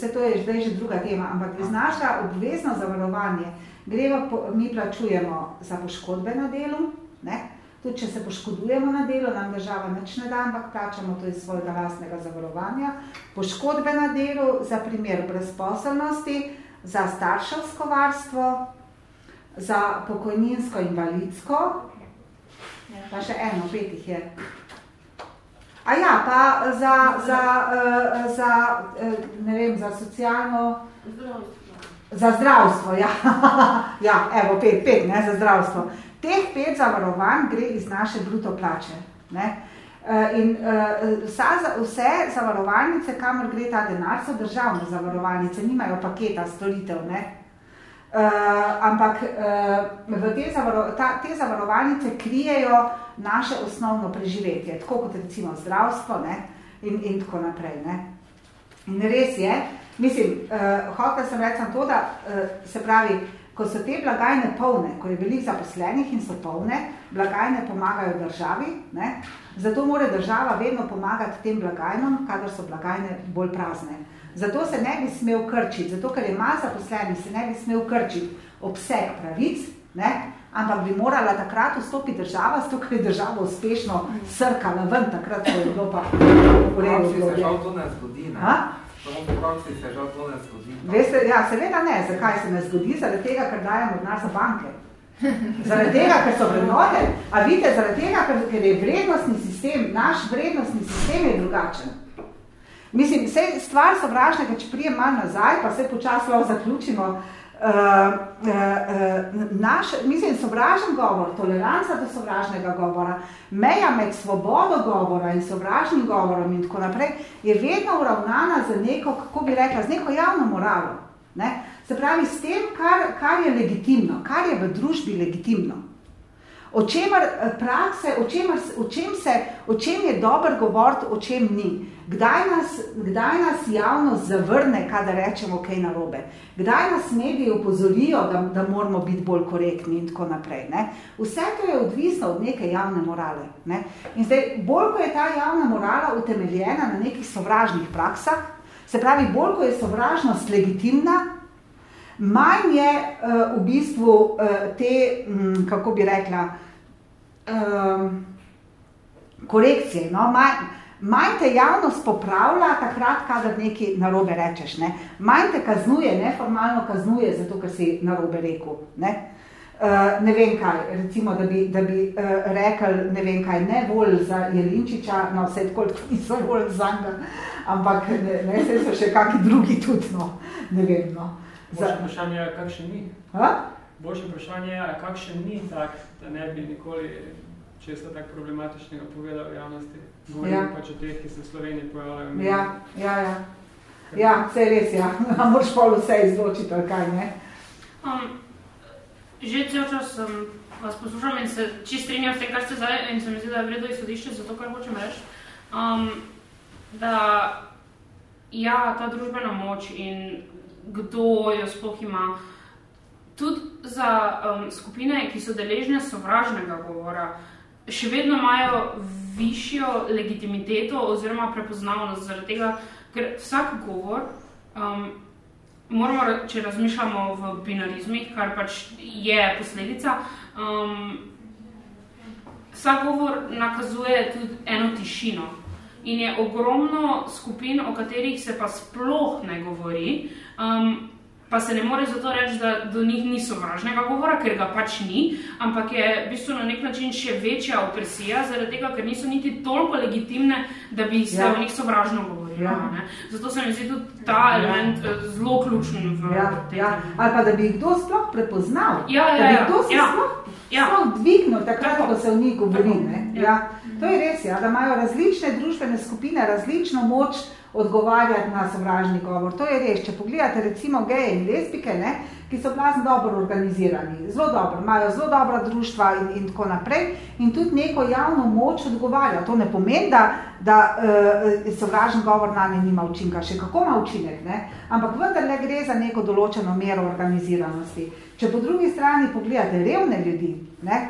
Speaker 1: eh, to je zdaj že druga tema, ampak iz naša obvezno zavarovanje greva, mi plačujemo za poškodbe na delu, ne? Tudi, če se poškodujemo na delu, nam država nič ne da, ampak plačamo to iz svojega lastnega zavarovanja. Poškodbe na delu za primer brezposobnosti, za starševsko varstvo, za pokojninsko invalidsko, pa še eno, pet jih je. A ja, pa za, za, uh, za, uh, ne vem, za socialno... Zdravstvo. Za zdravstvo, ja. ja, evo, pet, pet, ne, za zdravstvo. Teh pet zavarovanj gre iz naše bruto plače. Ne? Eh, in uh, vsa, vse zavarovalnice, kamor gre ta denar, so državne zavarovalnice, nimajo paketa storitev. Ne? Uh, ampak uh, v te, zavaro, ta, te zavarovalnice krijejo naše osnovno preživetje, tako kot recimo zdravstvo ne? In, in tako naprej. Ne? In res je, mislim, uh, hotel sem reči to, da uh, se pravi, uh, ko so te blagajne polne, ko je veliko zaposlenih in so polne, blagajne pomagajo državi, ne? zato mora država vedno pomagati tem blagajnom, kadar so blagajne bolj prazne. Zato se ne bi smel krčiti, zato ker je malo zaposlenih, se ne bi smel krčiti obseg pravic, ne? ampak bi morala takrat vstopiti država, zato ker je država uspešno srkala ven, takrat ko je bilo pa v redu.
Speaker 4: Kako se žal to ne zgodi, ne? Samo po praksi se žal to ne zgodi.
Speaker 1: Veste, ja, seveda ne. Zakaj se ne zgodi? Zaradi tega, ker dajemo denar za banke. Zaradi tega, ker so vrednote. A vidite, zaradi tega, ker, ker je vrednostni sistem, naš vrednostni sistem je drugačen. Mislim, vse stvar sovražnega, če prijem malo nazaj, pa vse počasno zaključimo, uh, naš, mislim, sovražen govor, toleranca do sovražnega govora, meja med svobodo govora in sovražnim govorom in tako naprej, je vedno uravnana z neko, kako bi rekla, z neko javno moralo. Ne? Se pravi, s tem, kar, kar je legitimno, kar je v družbi legitimno. O čemer prakse, o, čemer, o, čem se, o čem je dober govoriti, o čem ni. Kdaj nas, kdaj nas javnost zavrne, kada rečemo kaj narobe? Kdaj nas mediji upozorijo, da, da moramo biti bolj korektni in tako naprej? Ne? Vse to je odvisno od neke javne morale. Ne? In zdaj, bolj ko je ta javna morala utemeljena na nekih sovražnih praksah, se pravi, bolj ko je sovražnost legitimna, manj je uh, v bistvu uh, te, um, kako bi rekla, um, korekcije, no? manj, manj te javnost popravlja takrat, kadar nekaj narobe rečeš. Ne? Manj te kaznuje, neformalno kaznuje, zato ker si narobe rekel. Ne? Uh, ne vem kaj, recimo, da bi, da bi uh, rekel, ne vem kaj, ne bolj za Jelinčiča, no vse tako, niso bolj za ampak ne, ne, se so še kakšni drugi tudi, no, ne vem, no.
Speaker 5: Boljše vprašanje je, kakšen ni.
Speaker 1: Ha?
Speaker 5: Boljše vprašanje je, kakšen ni tak, da ne bi nikoli često tak problematičnega povedal v javnosti. Govorim ja. pač o teh, ki se v Sloveniji pojavljajo.
Speaker 1: Ja, ja, ja. Ja, vse je res, ja. Moraš pol vse izločiti, ali kaj, ne?
Speaker 3: Um, že cel čas sem vas poslušam in se čist strinjam s tem, kar ste zdaj, in se mi zdi, da je vredo izhodišče za to, kar hočem reči. Um, da ja, ta družbena moč in kdo jo sploh ima, tudi za um, skupine, ki so deležne sovražnega govora, še vedno imajo višjo legitimiteto oziroma prepoznavnost zaradi tega, ker vsak govor, um, moramo, če razmišljamo v binarizmih, kar pač je posledica, um, vsak govor nakazuje tudi eno tišino. In je ogromno skupin, o katerih se pa sploh ne govori, um, pa se ne more zato reči, da do njih ni sovražnega govora, ker ga pač ni, ampak je v bistvu na nek način še večja opresija, zaradi tega, ker niso niti toliko legitimne, da bi se ja. o njih sovražno govorilo. Ja. Zato se mi zdi tudi ta ja. element ja. zelo ključen v
Speaker 1: ja.
Speaker 3: tem.
Speaker 1: Ja. Ali pa da bi jih kdo sploh prepoznal,
Speaker 3: Ja, ja,
Speaker 1: da bi
Speaker 3: ja.
Speaker 1: kdo se
Speaker 3: Ja.
Speaker 1: sploh,
Speaker 3: Ja.
Speaker 1: sploh dvignil takrat,
Speaker 3: Tako.
Speaker 1: ko se o njih govori.
Speaker 3: Tako.
Speaker 1: Ne?
Speaker 3: Ja.
Speaker 1: Ja. To je res, ja, da imajo različne družbene skupine različno moč odgovarjati na sovražni govor. To je res. Če pogledate recimo geje in lesbike, ne, ki so blazno dobro organizirani, zelo dobro, imajo zelo dobra društva in, in tako naprej in tudi neko javno moč odgovarja. To ne pomeni, da, da uh, sovražni govor na nje nima učinka, še kako ima učinek, ne? ampak vendarle gre za neko določeno mero organiziranosti. Če po drugi strani pogledate revne ljudi, ne,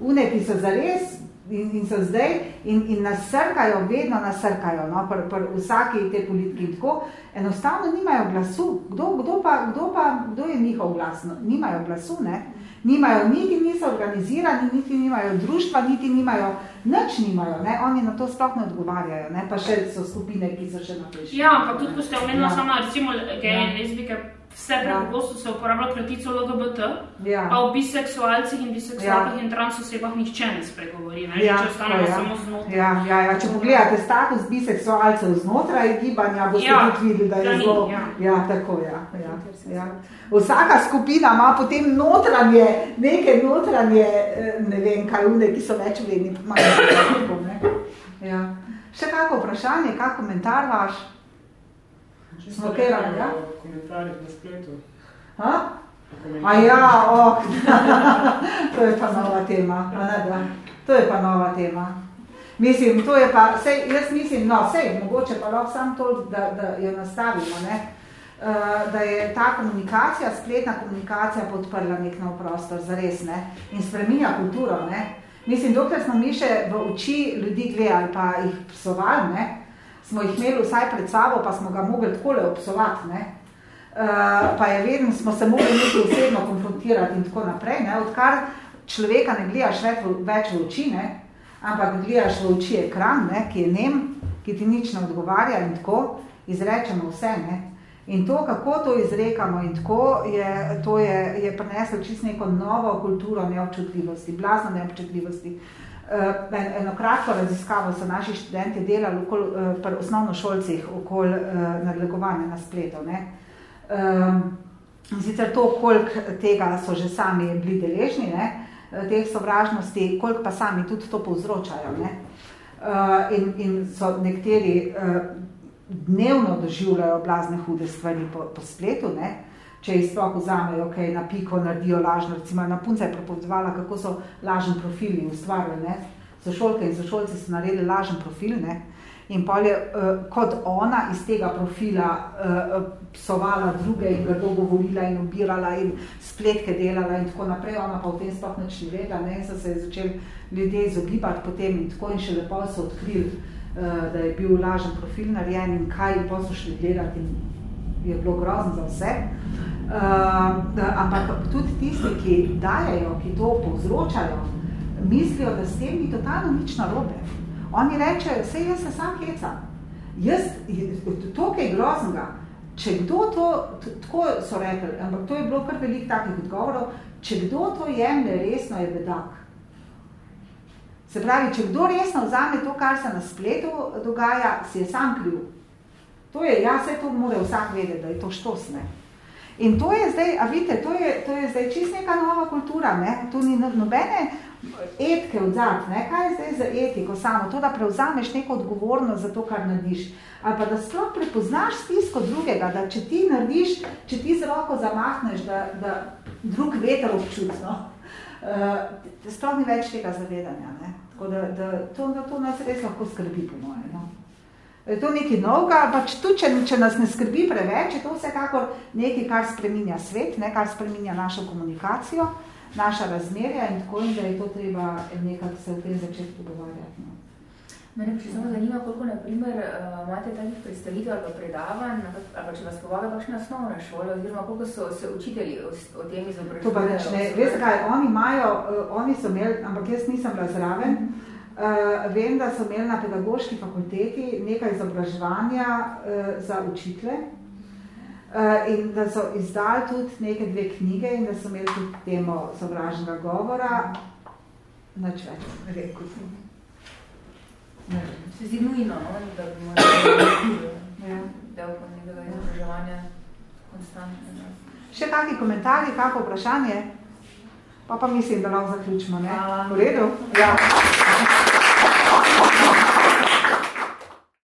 Speaker 1: une, ki so zares in, in so zdaj in, in nasrkajo, vedno nasrkajo, no, pri pr vsaki te politiki in tako, enostavno nimajo glasu. Kdo, kdo, pa, kdo, pa, kdo je njihov glas? No, nimajo glasu, ne? Nimajo, niti niso organizirani, niti nimajo društva, niti nimajo, nič nimajo, ne? Oni na to sploh ne odgovarjajo, ne? Pa še so skupine, ki so še naprej.
Speaker 3: Ja, ampak tudi, ko ste omenili
Speaker 1: Ja.
Speaker 3: sama, recimo, geje
Speaker 1: Ja.
Speaker 3: lezbike, vse
Speaker 1: Ja.
Speaker 3: prepogosto se uporablja kratico LGBT,
Speaker 1: Ja.
Speaker 3: a o biseksualcih in biseksualkih
Speaker 1: Ja.
Speaker 3: in trans osebah nihče ne spregovori, ne?
Speaker 1: Ja,
Speaker 3: Ja, če ostanemo
Speaker 1: ja.
Speaker 3: samo znotraj.
Speaker 1: Ja, ja, ja, če pogledate status biseksualcev znotraj gibanja, boste
Speaker 3: Ja,
Speaker 1: tudi videli, da je zelo...
Speaker 3: ja.
Speaker 1: ja, tako, ja, ja, ja. Vsaka skupina ima potem notranje, neke notranje, eh, ne vem, kaj unde, ki so več vredni. manj tako, ne. Ja. Še kako vprašanje, kak komentar vaš?
Speaker 5: Čisto
Speaker 1: Smo kaj
Speaker 5: nekaj
Speaker 1: radi, ja?
Speaker 5: o komentarjih na spletu.
Speaker 1: Ha? A ja, oh. to je pa nova tema. A ne, da? To je pa nova tema. Mislim, to je pa, sej, jaz mislim, no, sej, mogoče pa lahko sam to, da, da jo nastavimo, ne? Uh, da je ta komunikacija, spletna komunikacija podprla nek nov prostor, zares, ne? In spreminja kulturo, ne? Mislim, dokler smo mi še v oči ljudi gledali, pa jih psovali, ne? Smo jih imeli vsaj pred sabo, pa smo ga mogli takole obsovati, ne? Uh, pa je vedno, smo se mogli nekaj osebno konfrontirati in tako naprej, ne? odkar človeka ne gledaš več več v oči, ne? ampak gledaš v oči ekran, ne? ki je nem, ki ti nič ne odgovarja in tako, izrečemo vse. Ne? In to, kako to izrekamo in tako, je, to je, je prineslo čisto neko novo kulturo neobčutljivosti, blazno neobčutljivosti. Uh, en, eno kratko raziskavo so naši študenti delali okol, uh, pri osnovnošolcih okoli uh, nadlegovanja na spletu. Ne? Um, sicer to, koliko tega so že sami bili deležni, ne, teh sovražnosti, koliko pa sami tudi to povzročajo. Ne. Uh, in, in so nekateri uh, dnevno doživljajo blazne hude stvari po, po spletu, ne, če jih sploh vzamejo, kaj na piko naredijo lažno, recimo na punca je propovedovala, kako so lažen profili ustvarjali, ne, sošolke in sošolci so naredili lažen profil, ne, in pol je uh, kot ona iz tega profila uh, psovala druge in grdo govorila in obirala in spletke delala in tako naprej, ona pa v tem sploh nič ni vedela, ne, in so se začeli ljudje izogibati potem in tako in še lepo so odkrili, da je bil lažen profil narejen in kaj in pa so šli gledati in je bilo grozno za vse. Uh, ampak tudi tisti, ki dajajo, ki to povzročajo, mislijo, da s tem ni totalno nič narobe. Oni rečejo, vse jaz se sam hecam. Jaz, to, kaj je groznega, če kdo to, tako so rekli, ampak to je bilo kar veliko takih odgovorov, če kdo to jemlje resno, je bedak. Se pravi, če kdo resno vzame to, kar se na spletu dogaja, si je sam kriv. To je, ja, vse to mora vsak vedeti, da je to štosne. In to je zdaj, a vidite, to je, to je zdaj čist neka nova kultura, ne? Tu ni nobene etke odzad, ne? Kaj je zdaj za etiko samo? To, da prevzameš neko odgovornost za to, kar narediš. Ali pa da sploh prepoznaš stisko drugega, da če ti narediš, če ti z roko zamahneš, da, da drug veter občutno, uh, sploh ni več tega zavedanja, ne? Tako da, da to, da to nas res lahko skrbi, po moje, no? Je to nekaj novega, pač tudi, če, če nas ne skrbi preveč, je to vsekakor nekaj, kar spreminja svet, ne, kar spreminja našo komunikacijo, naša razmerja in tako in da je to treba nekako se v tem začeti pogovarjati. No.
Speaker 2: Mene pa še samo zanima, koliko naprimer uh, imate takih predstavitev ali predavanj, ali če vas povaga kakšna osnovna šola, oziroma koliko so se učitelji o, tem izobraževali?
Speaker 1: To pa neč ne. Veste kaj, oni imajo, uh, oni so imeli, ampak jaz nisem bila zraven, mm -hmm. Uh, vem, da so imeli na pedagoški fakulteti nekaj izobraževanja uh, za učitele uh, in da so izdali tudi neke dve knjige in da so imeli tudi temo sovražnega govora. Nač več, rekel sem.
Speaker 2: Se zdi nujno, no? da bi morali ja. del nekega izobraževanja konstantno.
Speaker 1: Še kakšni komentarji, kako vprašanje? Pa pa mislim, da lahko zaključimo, ne? V redu? Ja.